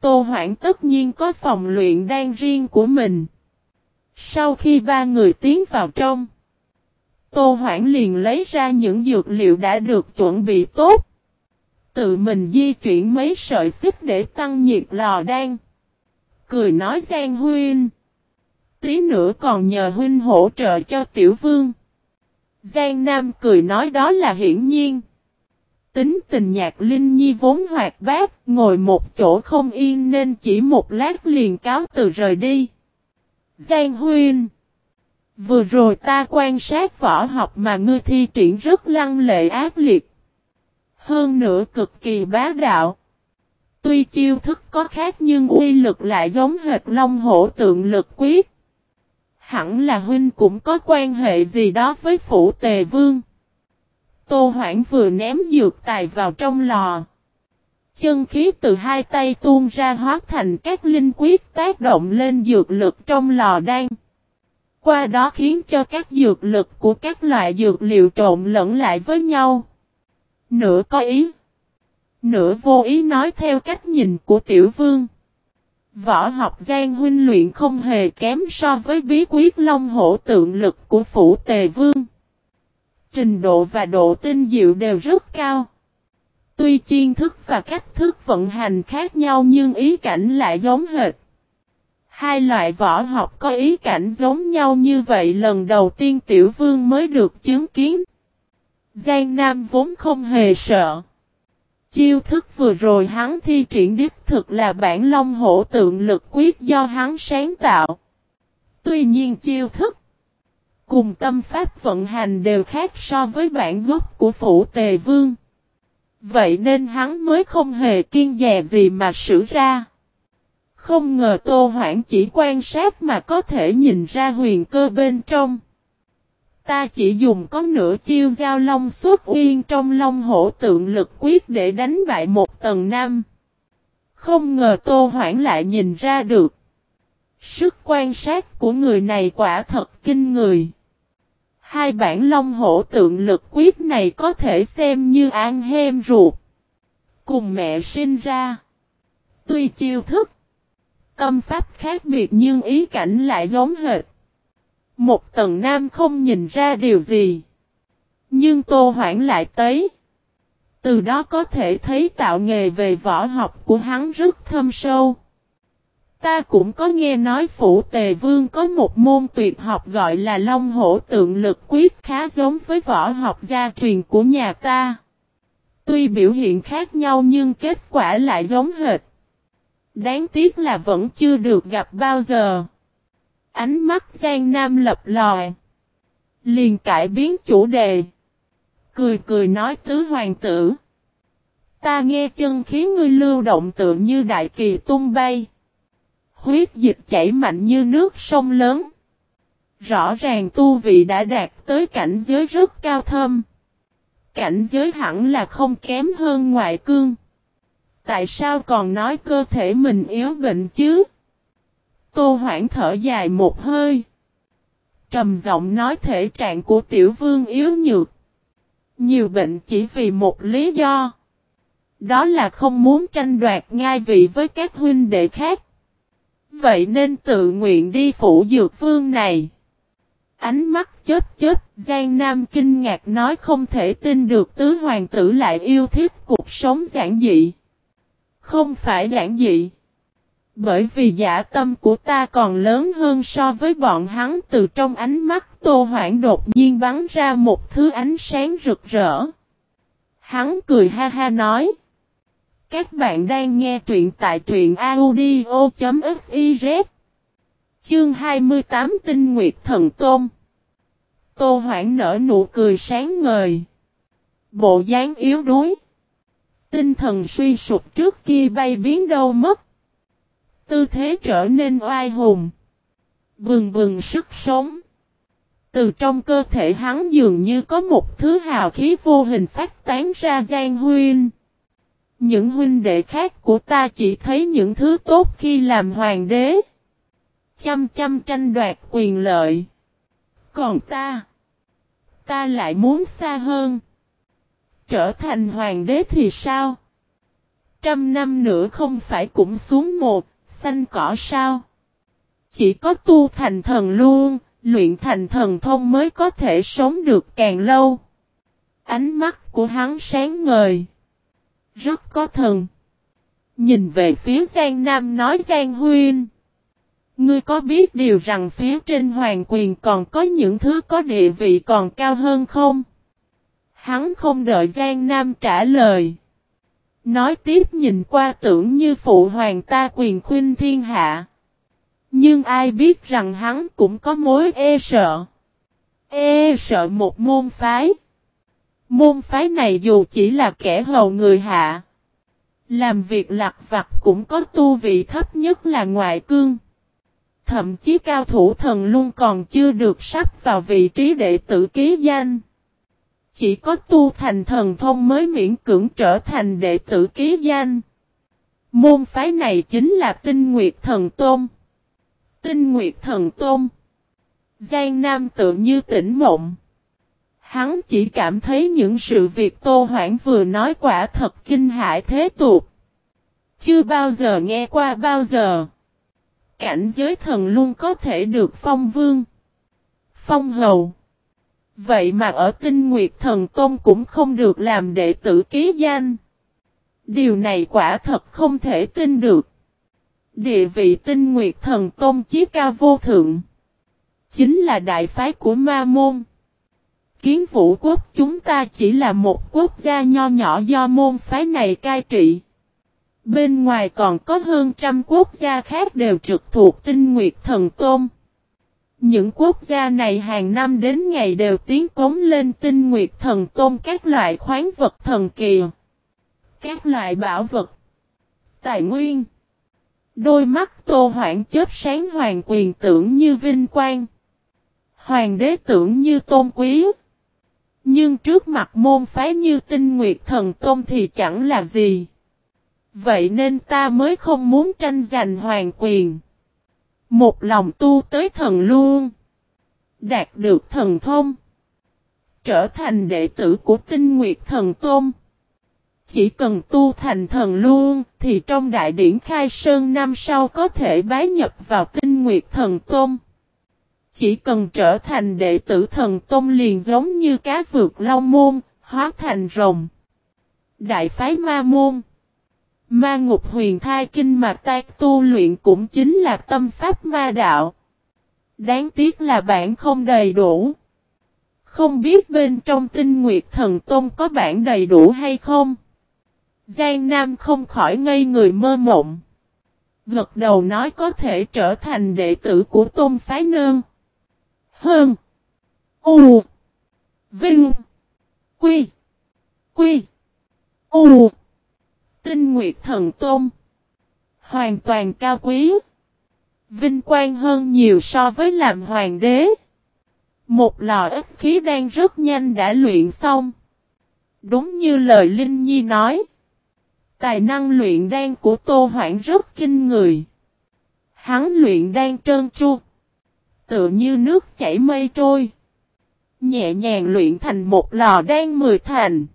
Tô Hoảng tất nhiên có phòng luyện đan riêng của mình. Sau khi ba người tiến vào trong, Tô Hoảng liền lấy ra những dược liệu đã được chuẩn bị tốt. Tự mình di chuyển mấy sợi xích để tăng nhiệt lò đan. Cười nói Giang Huynh. Tí nữa còn nhờ Huynh hỗ trợ cho Tiểu Vương. Giang Nam cười nói đó là hiển nhiên. Tính tình nhạc Linh Nhi vốn hoạt bát, ngồi một chỗ không yên nên chỉ một lát liền cáo từ rời đi. Giang Huynh Vừa rồi ta quan sát võ học mà ngươi thi triển rất lăng lệ ác liệt. Hơn nữa cực kỳ bá đạo. Tuy chiêu thức có khác nhưng uy lực lại giống hệt long hổ tượng lực quyết. Hẳn là huynh cũng có quan hệ gì đó với phủ tề vương. Tô Hoảng vừa ném dược tài vào trong lò. Chân khí từ hai tay tuôn ra hóa thành các linh quyết tác động lên dược lực trong lò đan. Qua đó khiến cho các dược lực của các loại dược liệu trộn lẫn lại với nhau. Nửa có ý. Nửa vô ý nói theo cách nhìn của tiểu vương. Võ học gian huynh luyện không hề kém so với bí quyết long hổ tượng lực của phủ tề vương. Trình độ và độ tinh diệu đều rất cao. Tuy chiên thức và cách thức vận hành khác nhau nhưng ý cảnh lại giống hệt. Hai loại võ học có ý cảnh giống nhau như vậy lần đầu tiên tiểu vương mới được chứng kiến. Giang Nam vốn không hề sợ. Chiêu thức vừa rồi hắn thi triển đích thực là bản long hổ tượng lực quyết do hắn sáng tạo. Tuy nhiên chiêu thức cùng tâm pháp vận hành đều khác so với bản gốc của phủ tề vương. Vậy nên hắn mới không hề kiên dè gì mà xử ra. Không ngờ Tô Hoảng chỉ quan sát mà có thể nhìn ra huyền cơ bên trong. Ta chỉ dùng có nửa chiêu giao long xuất uyên trong long hổ tượng lực quyết để đánh bại một tầng nam, Không ngờ Tô Hoảng lại nhìn ra được. Sức quan sát của người này quả thật kinh người. Hai bản long hổ tượng lực quyết này có thể xem như an hem ruột. Cùng mẹ sinh ra. Tuy chiêu thức. Tâm pháp khác biệt nhưng ý cảnh lại giống hệt. Một tầng nam không nhìn ra điều gì. Nhưng Tô Hoảng lại tới. Từ đó có thể thấy tạo nghề về võ học của hắn rất thâm sâu. Ta cũng có nghe nói Phủ Tề Vương có một môn tuyệt học gọi là Long Hổ Tượng Lực Quyết khá giống với võ học gia truyền của nhà ta. Tuy biểu hiện khác nhau nhưng kết quả lại giống hệt. Đáng tiếc là vẫn chưa được gặp bao giờ. Ánh mắt Giang Nam lập lòi. Liền cải biến chủ đề. Cười cười nói tứ hoàng tử. Ta nghe chân khí ngươi lưu động tự như đại kỳ tung bay. Huyết dịch chảy mạnh như nước sông lớn. Rõ ràng tu vị đã đạt tới cảnh giới rất cao thâm. Cảnh giới hẳn là không kém hơn ngoại cương. Tại sao còn nói cơ thể mình yếu bệnh chứ? Tô Hoảng thở dài một hơi. Trầm giọng nói thể trạng của tiểu vương yếu nhược. Nhiều bệnh chỉ vì một lý do. Đó là không muốn tranh đoạt ngai vị với các huynh đệ khác. Vậy nên tự nguyện đi phủ dược vương này. Ánh mắt chết chết, Giang Nam kinh ngạc nói không thể tin được tứ hoàng tử lại yêu thích cuộc sống giản dị. Không phải giản dị. Bởi vì giả tâm của ta còn lớn hơn so với bọn hắn, từ trong ánh mắt tô hoảng đột nhiên bắn ra một thứ ánh sáng rực rỡ. Hắn cười ha ha nói. Các bạn đang nghe truyện tại truyện audio.fiz Chương 28 Tinh Nguyệt Thần Tôn Tô Hoảng nở nụ cười sáng ngời. Bộ dáng yếu đuối. Tinh thần suy sụp trước kia bay biến đâu mất. Tư thế trở nên oai hùng. Bừng bừng sức sống. Từ trong cơ thể hắn dường như có một thứ hào khí vô hình phát tán ra gian huyên. Những huynh đệ khác của ta chỉ thấy những thứ tốt khi làm hoàng đế. Chăm chăm tranh đoạt quyền lợi. Còn ta, ta lại muốn xa hơn. Trở thành hoàng đế thì sao? Trăm năm nữa không phải cũng xuống một, xanh cỏ sao? Chỉ có tu thành thần luôn, luyện thành thần thông mới có thể sống được càng lâu. Ánh mắt của hắn sáng ngời. Rất có thần. Nhìn về phía Giang Nam nói Giang Huyên. Ngươi có biết điều rằng phía trên hoàng quyền còn có những thứ có địa vị còn cao hơn không? Hắn không đợi Giang Nam trả lời. Nói tiếp nhìn qua tưởng như phụ hoàng ta quyền khuyên thiên hạ. Nhưng ai biết rằng hắn cũng có mối e sợ. E sợ một môn phái. Môn phái này dù chỉ là kẻ hầu người hạ. Làm việc lặt vặt cũng có tu vị thấp nhất là ngoại cương. Thậm chí cao thủ thần luôn còn chưa được sắp vào vị trí đệ tử ký danh. Chỉ có tu thành thần thông mới miễn cưỡng trở thành đệ tử ký danh. Môn phái này chính là tinh nguyệt thần tôn. Tinh nguyệt thần tôn. Giang Nam tự như tỉnh mộng. Hắn chỉ cảm thấy những sự việc Tô Hoảng vừa nói quả thật kinh hại thế tục. Chưa bao giờ nghe qua bao giờ. Cảnh giới thần luôn có thể được phong vương. Phong hầu. Vậy mà ở tinh nguyệt thần tôn cũng không được làm đệ tử ký danh. Điều này quả thật không thể tin được. Địa vị tinh nguyệt thần tôn chí cao vô thượng. Chính là đại phái của ma môn. Kiến vũ quốc chúng ta chỉ là một quốc gia nho nhỏ do môn phái này cai trị. Bên ngoài còn có hơn trăm quốc gia khác đều trực thuộc tinh nguyệt thần tôn. Những quốc gia này hàng năm đến ngày đều tiến cống lên tinh nguyệt thần tôn các loại khoáng vật thần kỳ. các loại bảo vật, tài nguyên. Đôi mắt Tô Hoảng chớp sáng hoàng quyền tưởng như vinh quang. Hoàng đế tưởng như tôn quý. Nhưng trước mặt môn phái như tinh nguyệt thần tôn thì chẳng là gì. Vậy nên ta mới không muốn tranh giành hoàng quyền. Một lòng tu tới thần luôn. Đạt được thần thông. Trở thành đệ tử của tinh nguyệt thần tôn. Chỉ cần tu thành thần luôn thì trong đại điển khai sơn năm sau có thể bái nhập vào tinh nguyệt thần tôn. Chỉ cần trở thành đệ tử thần tôn liền giống như cá vượt long môn, hóa thành rồng. Đại phái ma môn Ma ngục huyền thai kinh mà ta tu luyện cũng chính là tâm pháp ma đạo. Đáng tiếc là bản không đầy đủ. Không biết bên trong tinh nguyệt thần tôn có bản đầy đủ hay không? Giang Nam không khỏi ngây người mơ mộng. Gật đầu nói có thể trở thành đệ tử của tôn phái nương. Hơn. U. Vinh. Quy. Quy. U. Tinh Nguyệt Thần Tôn. Hoàn toàn cao quý. Vinh quang hơn nhiều so với làm hoàng đế. Một lò ức khí đang rất nhanh đã luyện xong. Đúng như lời Linh Nhi nói. Tài năng luyện đan của Tô Hoảng rất kinh người. Hắn luyện đan trơn tru. Tựa như nước chảy mây trôi. Nhẹ nhàng luyện thành một lò đan mười thành.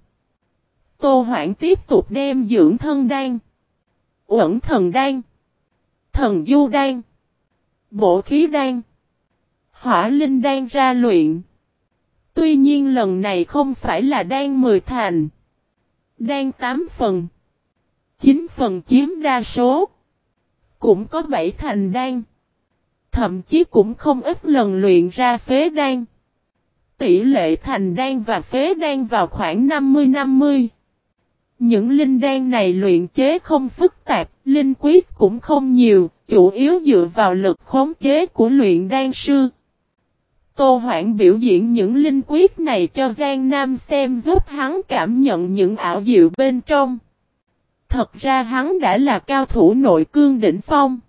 Tô Hoảng tiếp tục đem dưỡng thân đan. Uẩn thần đan. Thần du đan. Bộ khí đan. Hỏa linh đan ra luyện. Tuy nhiên lần này không phải là đan mười thành. Đan tám phần. chín phần chiếm đa số. Cũng có bảy thành đan. Thậm chí cũng không ít lần luyện ra phế đan. Tỷ lệ thành đan và phế đan vào khoảng 50-50. Những linh đan này luyện chế không phức tạp, linh quyết cũng không nhiều, chủ yếu dựa vào lực khống chế của luyện đan sư. Tô Hoảng biểu diễn những linh quyết này cho Giang Nam xem giúp hắn cảm nhận những ảo diệu bên trong. Thật ra hắn đã là cao thủ nội cương đỉnh phong.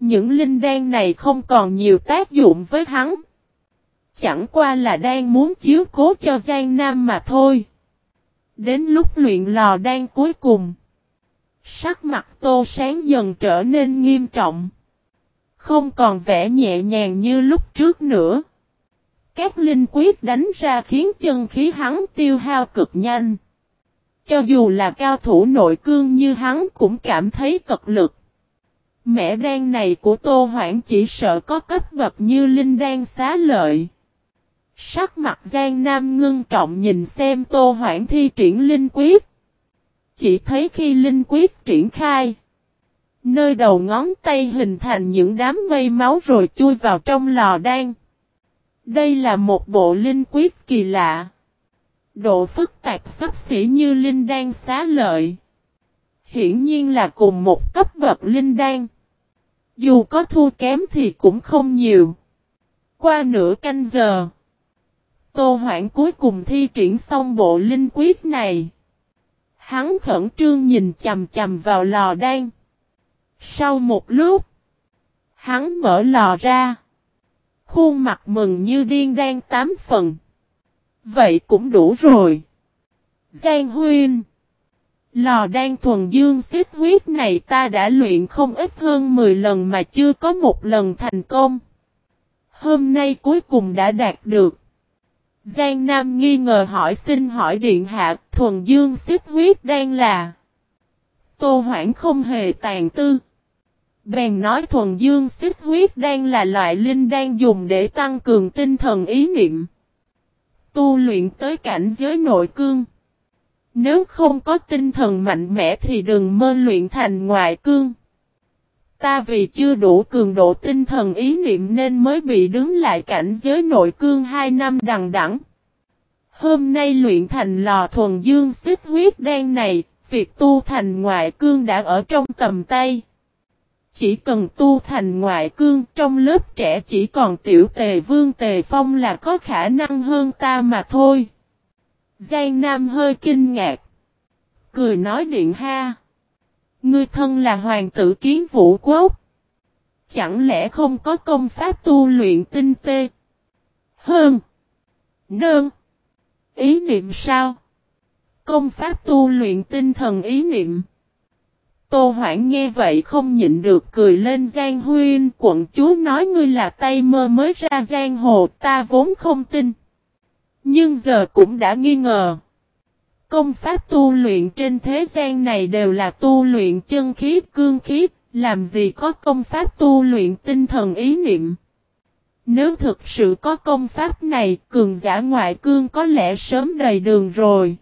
Những linh đan này không còn nhiều tác dụng với hắn. Chẳng qua là đang muốn chiếu cố cho Giang Nam mà thôi. Đến lúc luyện lò đang cuối cùng. Sắc mặt tô sáng dần trở nên nghiêm trọng. Không còn vẻ nhẹ nhàng như lúc trước nữa. Các linh quyết đánh ra khiến chân khí hắn tiêu hao cực nhanh. Cho dù là cao thủ nội cương như hắn cũng cảm thấy cực lực. Mẹ đen này của Tô Hoảng chỉ sợ có cấp bậc như linh đen xá lợi. Sắc mặt Giang Nam ngưng trọng nhìn xem Tô Hoảng thi triển linh quyết. Chỉ thấy khi linh quyết triển khai. Nơi đầu ngón tay hình thành những đám mây máu rồi chui vào trong lò đan. Đây là một bộ linh quyết kỳ lạ. Độ phức tạp sắp xỉ như linh đan xá lợi. Hiển nhiên là cùng một cấp bậc linh đan. Dù có thua kém thì cũng không nhiều. Qua nửa canh giờ. Tô Hoảng cuối cùng thi triển xong bộ linh quyết này. Hắn khẩn trương nhìn chầm chầm vào lò đan. Sau một lúc, hắn mở lò ra. Khuôn mặt mừng như điên đang tám phần. Vậy cũng đủ rồi. Giang Huyên, Lò đan thuần dương xích huyết này ta đã luyện không ít hơn 10 lần mà chưa có một lần thành công. Hôm nay cuối cùng đã đạt được. Giang Nam nghi ngờ hỏi xin hỏi điện hạ, thuần dương xích huyết đang là. Tô Hoảng không hề tàn tư. Bèn nói thuần dương xích huyết đang là loại linh đang dùng để tăng cường tinh thần ý niệm. Tu luyện tới cảnh giới nội cương. Nếu không có tinh thần mạnh mẽ thì đừng mơ luyện thành ngoại cương. Ta vì chưa đủ cường độ tinh thần ý niệm nên mới bị đứng lại cảnh giới nội cương hai năm đằng đẵng. Hôm nay luyện thành lò thuần dương xích huyết đen này, việc tu thành ngoại cương đã ở trong tầm tay. Chỉ cần tu thành ngoại cương trong lớp trẻ chỉ còn tiểu tề vương tề phong là có khả năng hơn ta mà thôi. Giang Nam hơi kinh ngạc cười nói điện ha. Ngươi thân là hoàng tử kiến vũ quốc. Chẳng lẽ không có công pháp tu luyện tinh tê? Hơn. Nơn. Ý niệm sao? Công pháp tu luyện tinh thần ý niệm. Tô Hoảng nghe vậy không nhịn được cười lên Giang Huyên quận chúa nói ngươi là tay mơ mới ra Giang Hồ, ta vốn không tin. Nhưng giờ cũng đã nghi ngờ. Công pháp tu luyện trên thế gian này đều là tu luyện chân khí cương khí, làm gì có công pháp tu luyện tinh thần ý niệm. Nếu thực sự có công pháp này, cường giả ngoại cương có lẽ sớm đầy đường rồi.